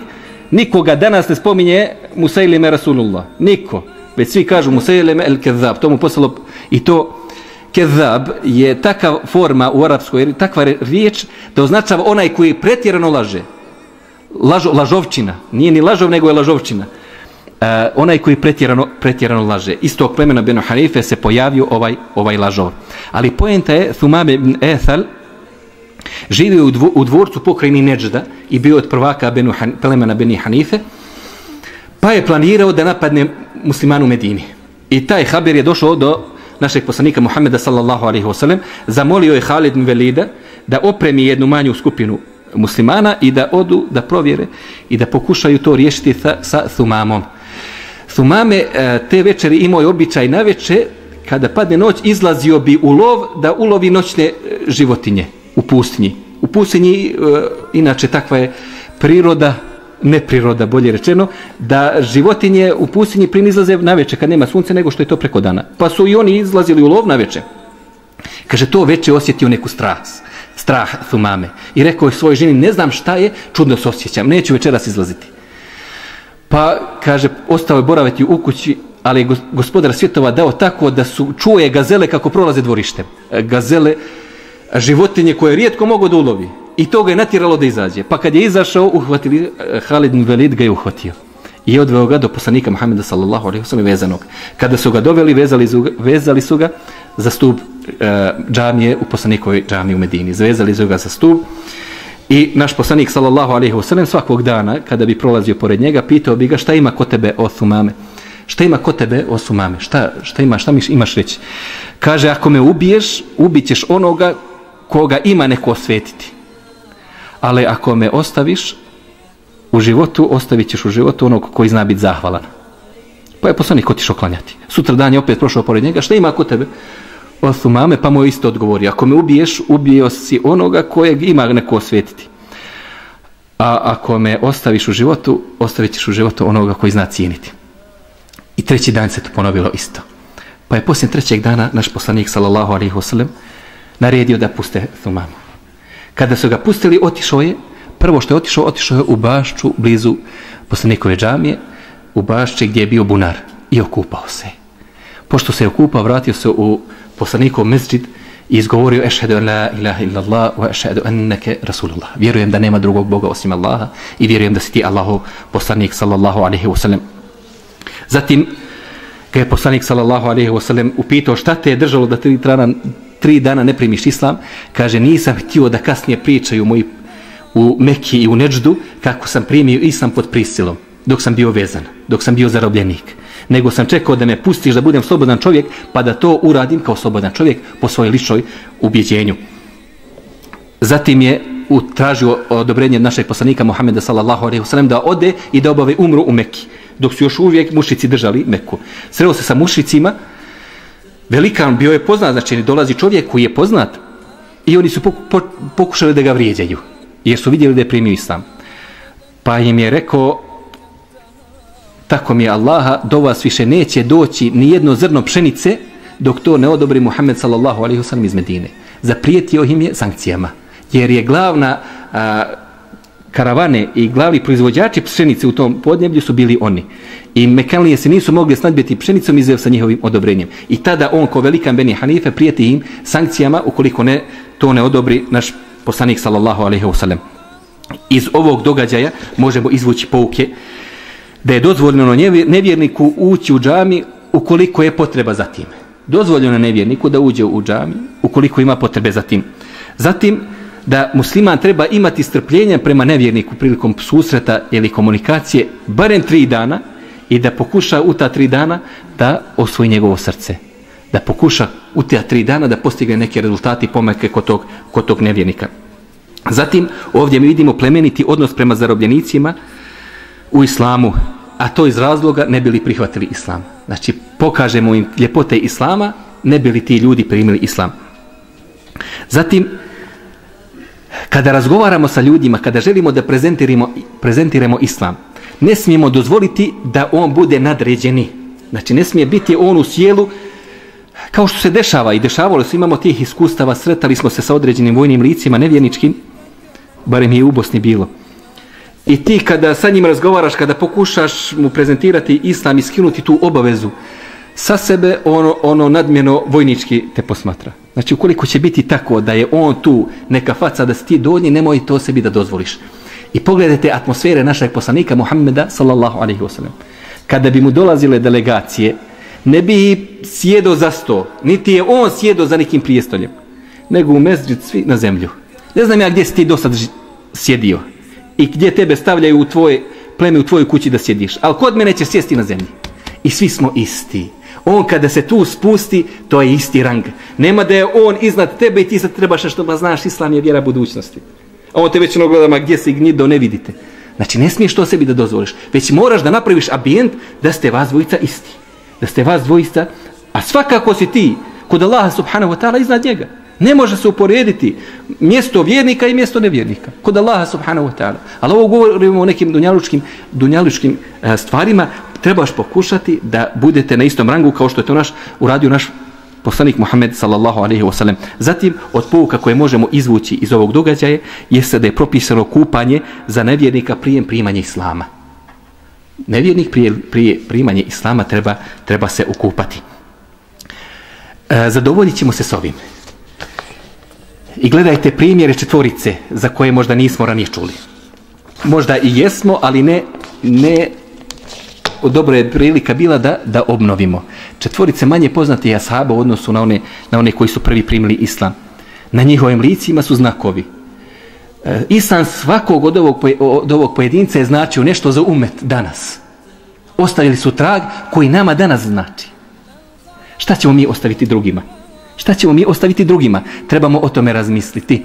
B: nikoga danas ne spominje Musailime Rasulullah. Niko. Već svi kažu Musailime el Kezab. To mu poslalo i to Kezab je takav forma u arapskoj, takva riječ da označava onaj koji pretjerano laže. Lažo, lažovčina. Nije ni lažov, nego je lažovčina. Uh, onaj koji pretjerano, pretjerano laže. Iz tog plemena Beno Hanife se pojavio ovaj, ovaj lažov. Ali pojenta je Thumame ibn Ethal, živio u, dvo, u dvorcu pokrajini Neđda i bio od prvaka Benu Han, plemena Beni Hanife, pa je planirao da napadne muslimanu u Medini. I taj haber je došao do našeg poslanika Muhammeda sallallahu alaihi wasallam, zamolio je Halid Velida da opremi jednu manju skupinu muslimana i da odu, da provjere i da pokušaju to riješiti sa, sa Thumamom. Thumame e, te večeri imao je običaj na večer, kada padne noć, izlazio bi u lov da ulovi noćne e, životinje u pustinji. U pustinji, e, inače, takva je priroda, ne priroda, bolje rečeno, da životinje u pustinji prim izlaze na večer kad nema sunce, nego što je to preko dana. Pa su i oni izlazili u lov na veče. Kaže, to veče osjetio neku strah, strah su mame. I rekao je svoj ženi, ne znam šta je, čudno se osjećam, neću večeras izlaziti. Pa, kaže, ostao je boraviti u kući, ali je gospodar svjetova dao tako da su čuje gazele kako prolaze dvorište. E, gazele, životinje koje rijetko mogu da ulovi. I to ga je natiralo da izađe. Pa kad je izašao, uhvatili, eh, Halid bin Velid ga je uhvatio. I odveo ga do poslanika Muhammeda sallallahu alaihi wasallam vezanog. Kada su ga doveli, vezali su ga, vezali su ga za stup e, džamije u poslanikovoj džamiji u Medini. Zvezali su ga za stup. I naš poslanik sallallahu alaihi wasallam svakog dana, kada bi prolazio pored njega, pitao bi ga šta ima kod tebe o sumame. Šta ima kod tebe o sumame? Šta, šta ima, šta mi imaš reći? Kaže, ako me ubiješ, ubićeš onoga koga ima neko osvetiti. Ali ako me ostaviš u životu, ostavit ćeš u životu onog koji zna biti zahvalan. Pa je poslanik otišao klanjati. Sutra dan je opet prošao pored njega. Šta ima kod tebe? Osu mame, pa mu je isto odgovori. Ako me ubiješ, ubio si onoga kojeg ima neko osvetiti. A ako me ostaviš u životu, ostavit ćeš u životu onoga koji zna cijeniti. I treći dan se to ponovilo isto. Pa je poslije trećeg dana naš poslanik, sallallahu alaihi wasallam, naredio da puste Thumamu. Kada su ga pustili, otišao je, prvo što je otišao, otišao je u bašću blizu poslanikove džamije, u bašće gdje je bio bunar i okupao se. Pošto se je okupao, vratio se u poslanikov mezđid i izgovorio ešhedu la ilaha illallah wa ešhedu enneke rasulullah. Vjerujem da nema drugog Boga osim Allaha i vjerujem da si ti Allahov poslanik sallallahu alaihi wasallam. Zatim kada je poslanik sallallahu alaihi wasallam upitao šta te je držalo da ti trana tri dana ne primiš islam. Kaže nisam htio da kasnije pričaju moji u Mekki i u Neđdu kako sam primio islam pod prisilom dok sam bio vezan, dok sam bio zarobljenik. Nego sam čekao da me pustiš da budem slobodan čovjek pa da to uradim kao slobodan čovjek po svojoj ličnoj ubjeđenju. Zatim je utražio odobrenje našeg poslanika Muhameda sallallahu alejhi ve sellem da ode i da obave umru u Mekki dok su još uvijek mušici držali Meku. Sreo se sa mušicima, velikan bio je poznat, znači dolazi čovjek koji je poznat i oni su pokušali da ga vrijeđaju, jer su vidjeli da je primio islam. Pa im je rekao, tako mi je Allaha, do vas više neće doći ni jedno zrno pšenice, dok to ne odobri Muhammed sallallahu alaihi wasallam iz Medine. Zaprijetio im je sankcijama, jer je glavna a, karavane i glavni proizvođači pšenice u tom podneblju su bili oni. I Mekanlije se nisu mogli snadbiti pšenicom izev sa njihovim odobrenjem. I tada on ko velikan Beni Hanife prijeti im sankcijama ukoliko ne to ne odobri naš poslanik sallallahu alaihi wasallam. Iz ovog događaja možemo izvući pouke da je dozvoljeno nevjerniku ući u džami ukoliko je potreba za tim. Dozvoljeno nevjerniku da uđe u džami ukoliko ima potrebe za tim. Zatim, da musliman treba imati strpljenje prema nevjerniku prilikom susreta ili komunikacije barem tri dana i da pokuša u ta tri dana da osvoji njegovo srce. Da pokuša u ta tri dana da postigne neke rezultati pomake kod tog, kod tog nevjernika. Zatim ovdje mi vidimo plemeniti odnos prema zarobljenicima u islamu, a to iz razloga ne bili prihvatili islam. Znači pokažemo im ljepote islama, ne bili ti ljudi primili islam. Zatim, kada razgovaramo sa ljudima, kada želimo da prezentiramo, prezentiramo islam, ne smijemo dozvoliti da on bude nadređeni. Znači, ne smije biti on u sjelu kao što se dešava i dešavalo se, imamo tih iskustava, sretali smo se sa određenim vojnim licima, nevjerničkim, barem je u Bosni bilo. I ti kada sa njim razgovaraš, kada pokušaš mu prezentirati islam i skinuti tu obavezu, sa sebe ono, ono nadmjeno vojnički te posmatra. Znači, ukoliko će biti tako da je on tu neka faca da si ti donji, nemoj to sebi da dozvoliš. I pogledajte atmosfere našeg poslanika Muhammeda, sallallahu alaihi wasallam. Kada bi mu dolazile delegacije, ne bi sjedo za sto, niti je on sjedo za nekim prijestoljem, nego u mezđid svi na zemlju. Ne znam ja gdje si ti do sad sjedio i gdje tebe stavljaju u tvoje pleme u tvojoj kući da sjediš, ali kod mene će sjesti na zemlji. I svi smo isti. On kada se tu spusti, to je isti rang. Nema da je on iznad tebe i ti sad trebaš što ba znaš, islam je vjera budućnosti. A on te već ono gleda, ma gdje se gnido, ne vidite. Znači, ne smiješ to sebi da dozvoliš. Već moraš da napraviš ambijent da ste vas dvojica isti. Da ste vas dvojica, a svakako si ti kod Allaha subhanahu wa ta'ala iznad njega. Ne može se uporediti mjesto vjernika i mjesto nevjernika. Kod Allaha subhanahu wa ta'ala. Ali ovo govorimo o nekim dunjalučkim, dunjalučkim e, stvarima. Trebaš pokušati da budete na istom rangu kao što je to naš uradio naš poslanik Muhammed sallallahu alejhi ve sellem. Zatim, od pouka koje možemo izvući iz ovog događaja jeste da je propisano kupanje za nevjernika prije primanja Islama. Nevjernik prije, prije primanja Islama treba, treba se ukupati. E, zadovoljit ćemo se s ovim I gledajte primjere četvorice za koje možda nismo ranije čuli. Možda i jesmo, ali ne, ne dobro je prilika bila da, da obnovimo. Četvorice manje poznati ashaba u odnosu na one, na one koji su prvi primili islam. Na njihovim licima su znakovi. E, islam svakog od ovog, od ovog pojedinca je značio nešto za umet danas. Ostavili su trag koji nama danas znači. Šta ćemo mi ostaviti drugima? Šta ćemo mi ostaviti drugima? Trebamo o tome razmisliti.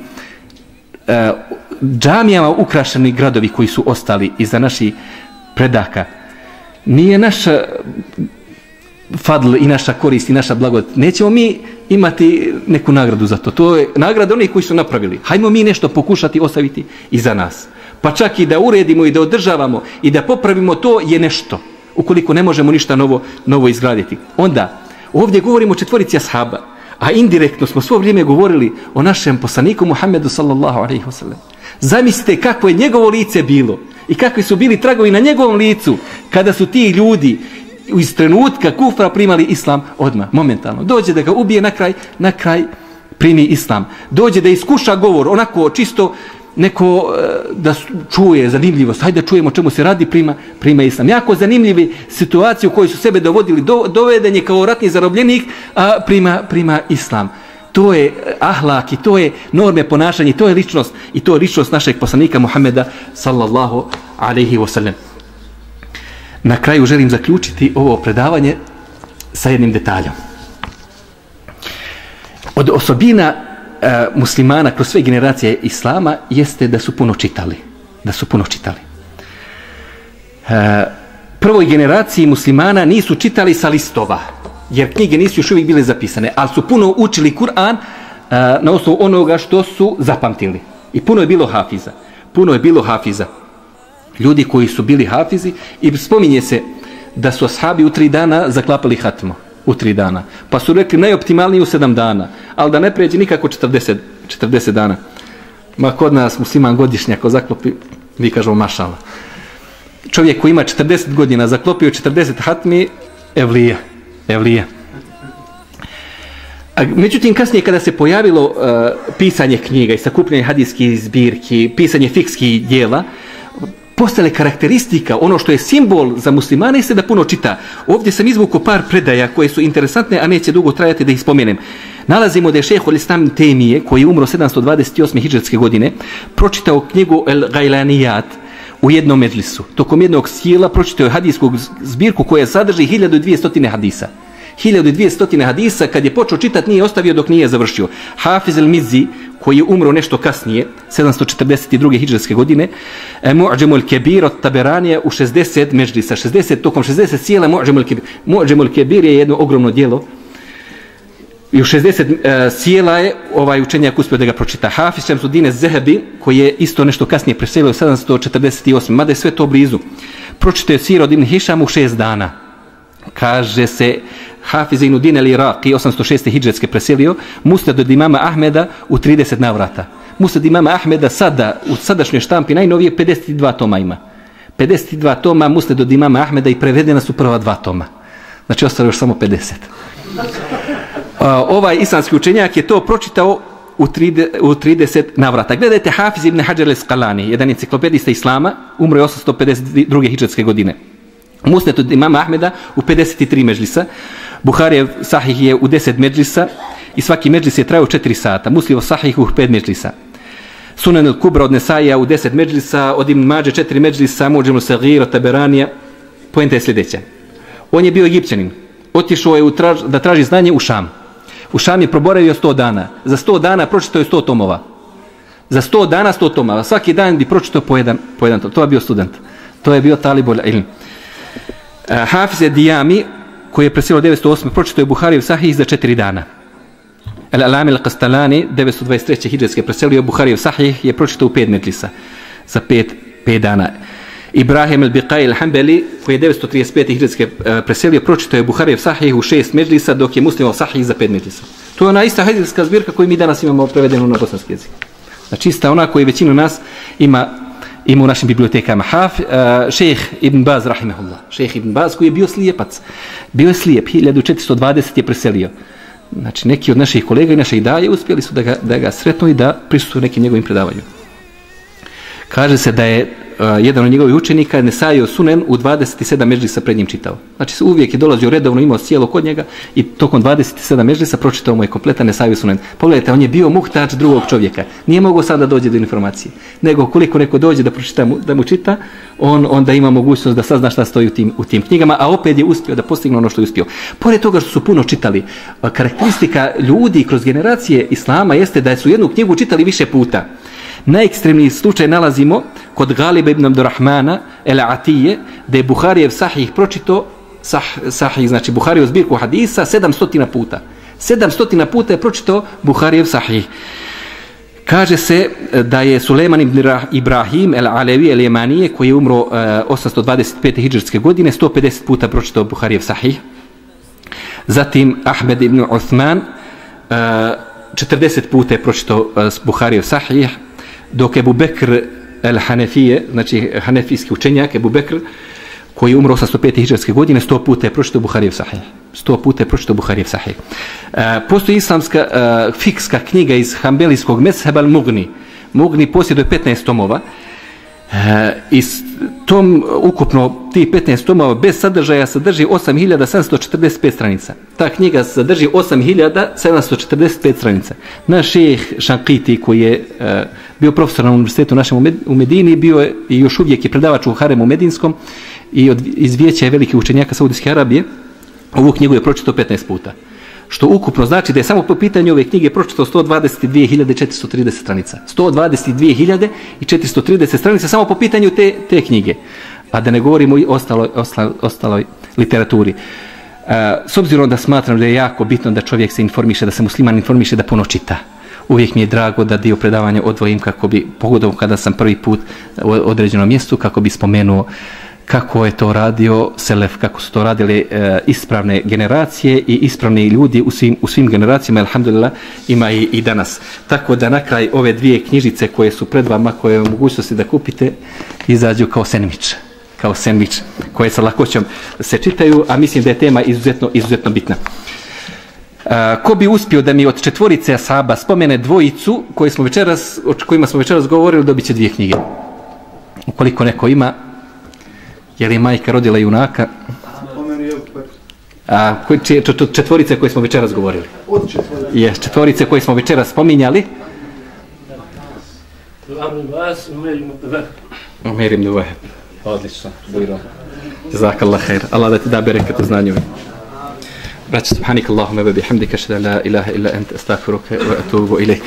B: E, džamijama ukrašeni gradovi koji su ostali iza naših predaka, nije naša fadl i naša korist i naša blagodat. Nećemo mi imati neku nagradu za to. To je nagrada onih koji su napravili. Hajmo mi nešto pokušati ostaviti i za nas. Pa čak i da uredimo i da održavamo i da popravimo to je nešto. Ukoliko ne možemo ništa novo, novo izgraditi. Onda, ovdje govorimo o četvorici ashaba. A indirektno smo svo vrijeme govorili o našem poslaniku Muhammedu sallallahu alaihi wasallam. Zamislite kako je njegovo lice bilo i kakvi su bili tragovi na njegovom licu kada su ti ljudi iz trenutka kufra primali islam odmah, momentalno. Dođe da ga ubije na kraj, na kraj primi islam. Dođe da iskuša govor, onako čisto neko e, da čuje zanimljivost, hajde da čujemo čemu se radi, prima, prima islam. Jako zanimljivi situaciju u kojoj su sebe dovodili, do, doveden je kao ratni zarobljenik, a prima, prima islam to je ahlak i to je norme ponašanja i to je ličnost i to je ličnost našeg poslanika Muhameda sallallahu alaihi wasallam. Na kraju želim zaključiti ovo predavanje sa jednim detaljom. Od osobina e, muslimana kroz sve generacije islama jeste da su puno čitali. Da su puno čitali. E, prvoj generaciji muslimana nisu čitali sa listova jer knjige nisu još uvijek bile zapisane, ali su puno učili Kur'an e, na osnovu onoga što su zapamtili. I puno je bilo hafiza. Puno je bilo hafiza. Ljudi koji su bili hafizi i spominje se da su ashabi u tri dana zaklapali hatmo. U tri dana. Pa su rekli najoptimalniji u sedam dana. Ali da ne pređe nikako 40, 40 dana. Ma kod nas musliman godišnja ko zaklopi, mi kažemo mašala. Čovjek koji ima 40 godina zaklopio 40 hatmi, evlija evlija. A, međutim, kasnije kada se pojavilo uh, pisanje knjiga i sakupljanje hadijskih zbirki, pisanje fikskih dijela, postale karakteristika, ono što je simbol za muslimane, jeste se da puno čita. Ovdje sam izvukao par predaja koje su interesantne, a neće dugo trajati da ih spomenem. Nalazimo da je šeho Listam Temije, koji je umro 728. hijđarske godine, pročitao knjigu El Gajlanijat, u jednom medlisu. Tokom jednog sjela pročitao je hadijsku zbirku koja sadrži 1200 hadisa. 1200 hadisa kad je počeo čitati nije ostavio dok nije završio. Hafiz el Mizi koji je umro nešto kasnije 742. hidžarske godine e, al-Kebir od Taberanije u 60 međlisa 60, tokom 60 sjela Mu'đemu al-Kebir. Mu'đemu al-Kebir je jedno ogromno dijelo I u 60 uh, e, sjela je ovaj učenjak uspio da ga pročita. Hafiz Šemsudine Zehebi, koji je isto nešto kasnije preselio u 748, mada je sve to blizu. Pročitao je Sir od Ibn Hišam u 6 dana. Kaže se Hafiz Inudin el Iraqi 806. hidžetske preselio, Musnad od imama Ahmeda u 30 navrata. Musnad imama Ahmeda sada, u sadašnjoj štampi, najnovije 52 toma ima. 52 toma Musnad od imama Ahmeda i prevedena su prva dva toma. Znači ostalo još samo 50 ovaj islamski učenjak je to pročitao u 30, u 30 navrata. Gledajte Hafiz ibn Hajar al-Skalani, jedan enciklopedista islama, umro je 852. hičarske godine. Musnet od imama Ahmeda u 53 međlisa. Buharijev sahih je u 10 međlisa i svaki međlis je trajao 4 sata. Muslivo sahih u 5 međlisa. Sunan al-Kubra od Nesaija u 10 međlisa, od Ibn Mađe 4 međlisa, Muđemu Sagir, Taberanija. Poenta je sljedeća. On je bio egipćanin. Otišao je u traž, da traži znanje u Šamu. U Šam je proboravio 100 dana. Za 100 dana pročitao je 100 tomova. Za 100 dana 100 tomova. Svaki dan bi pročitao po jedan, po jedan tom. To je bio student. To je bio talibul ilm. Uh, Hafiz Dijami, koji je preselio 908. pročitao je Buharijev Sahih za 4 dana. El Alam al Kastalani, 923. hidretske preselio Buharijev Sahih, je pročitao u 5 metlisa. Za 5, 5 dana. Ibrahim el-Biqaj el-Hambeli, koji je 935. hijđarske e, preselio, pročito je Buharijev sahih u šest medlisa, dok je muslimov sahih za pet medlisa. To je ona ista hadijska zbirka koju mi danas imamo prevedenu na bosanski jezik. Znači ista ona koju većinu nas ima ima u našim bibliotekama. Haf, uh, šejh Ibn Baz, rahimahullah. Šejh Ibn Baz koji je bio slijepac. Bio je slijep, 1420 je preselio. Znači, neki od naših kolega i naših daje uspjeli su da ga, da ga sretnu i da prisutuju nekim njegovim predavanju. Kaže se da je uh, jedan od njegovih učenika Nesajo Sunen u 27 međlisa pred njim čitao. Znači, uvijek je dolazio redovno, imao sjelo kod njega i tokom 27 međlisa pročitao mu je kompletan Nesajo Sunen. Pogledajte, on je bio muhtač drugog čovjeka. Nije mogao sad da dođe do informacije. Nego koliko neko dođe da pročita mu, da mu čita, on onda ima mogućnost da sazna šta stoji u tim, u tim knjigama, a opet je uspio da postigne ono što je uspio. Pored toga što su puno čitali, e, karakteristika ljudi kroz generacije Islama jeste da su jednu knjigu čitali više puta. Najekstremniji slučaj nalazimo kod Galiba ibn Abdurrahmana el Atije, da je Buharijev sahih pročito, sah, sahih, znači Buharijev zbirku hadisa, 700 puta. 700 puta je pročito Buharijev sahih. Kaže se e, da je Suleman ibn Ibrahim el Alevi el Jemanije, koji je umro uh, 825. hijđarske godine, 150 puta pročitao Buharijev sahih. Zatim Ahmed ibn Uthman, e, uh, 40 puta je pročitao uh, e, Buharijev sahih, dok Ebu Bekr el Hanefije, znači hanefijski učenjak Ebu Bekr, koji je umro 805. hiđarske godine, 100 puta je pročito Buharijev sahih. 100 puta je pročito Buharijev sahih. E, postoji islamska e, fikska knjiga iz Hambelijskog mesheba Mugni. Mugni posjeduje 15 tomova. E, I tom ukupno ti 15 tomova bez sadržaja sadrži 8745 stranica. Ta knjiga sadrži 8745 stranica. Naš šejh Šankiti koji je e, bio profesor na univerzitetu našem u Medini, bio je i još uvijek je predavač u Haremu Medinskom i od, iz vijeća je veliki učenjaka Saudijske Arabije. Ovu knjigu je pročito 15 puta. Što ukupno znači da je samo po pitanju ove knjige pročitao 122.430 stranica. 122.430 stranica samo po pitanju te, te knjige. A da ne govorimo i ostaloj, ostaloj, ostaloj literaturi. E, s obzirom da smatram da je jako bitno da čovjek se informiše, da se musliman informiše, da puno čita uvijek mi je drago da dio predavanja odvojim kako bi pogodao kada sam prvi put u određenom mjestu kako bi spomenuo kako je to radio Selef, kako su to radili e, ispravne generacije i ispravni ljudi u svim, u svim generacijama, alhamdulillah, ima i, i danas. Tako da na kraj ove dvije knjižice koje su pred vama, koje je mogućnosti da kupite, izađu kao sandvič kao sandvič koje sa lakoćom se čitaju, a mislim da je tema izuzetno, izuzetno bitna. A, ko bi uspio da mi od četvorice asaba spomene dvojicu koji smo večeras, o kojima smo večeras govorili, dobit će dvije knjige. Ukoliko neko ima, je li majka rodila junaka? A, koji, četvorice koje smo večeras govorili? Od četvorice. Je, četvorice koje smo večeras spominjali? Umer ibn Wahab. Odlično. Jazakallah khair. Allah da ti da bereket u znanju. Braća, subhanik Allahumma wa bihamdika, šada la ilaha illa anta, astaghfiruka wa atubu ilaik.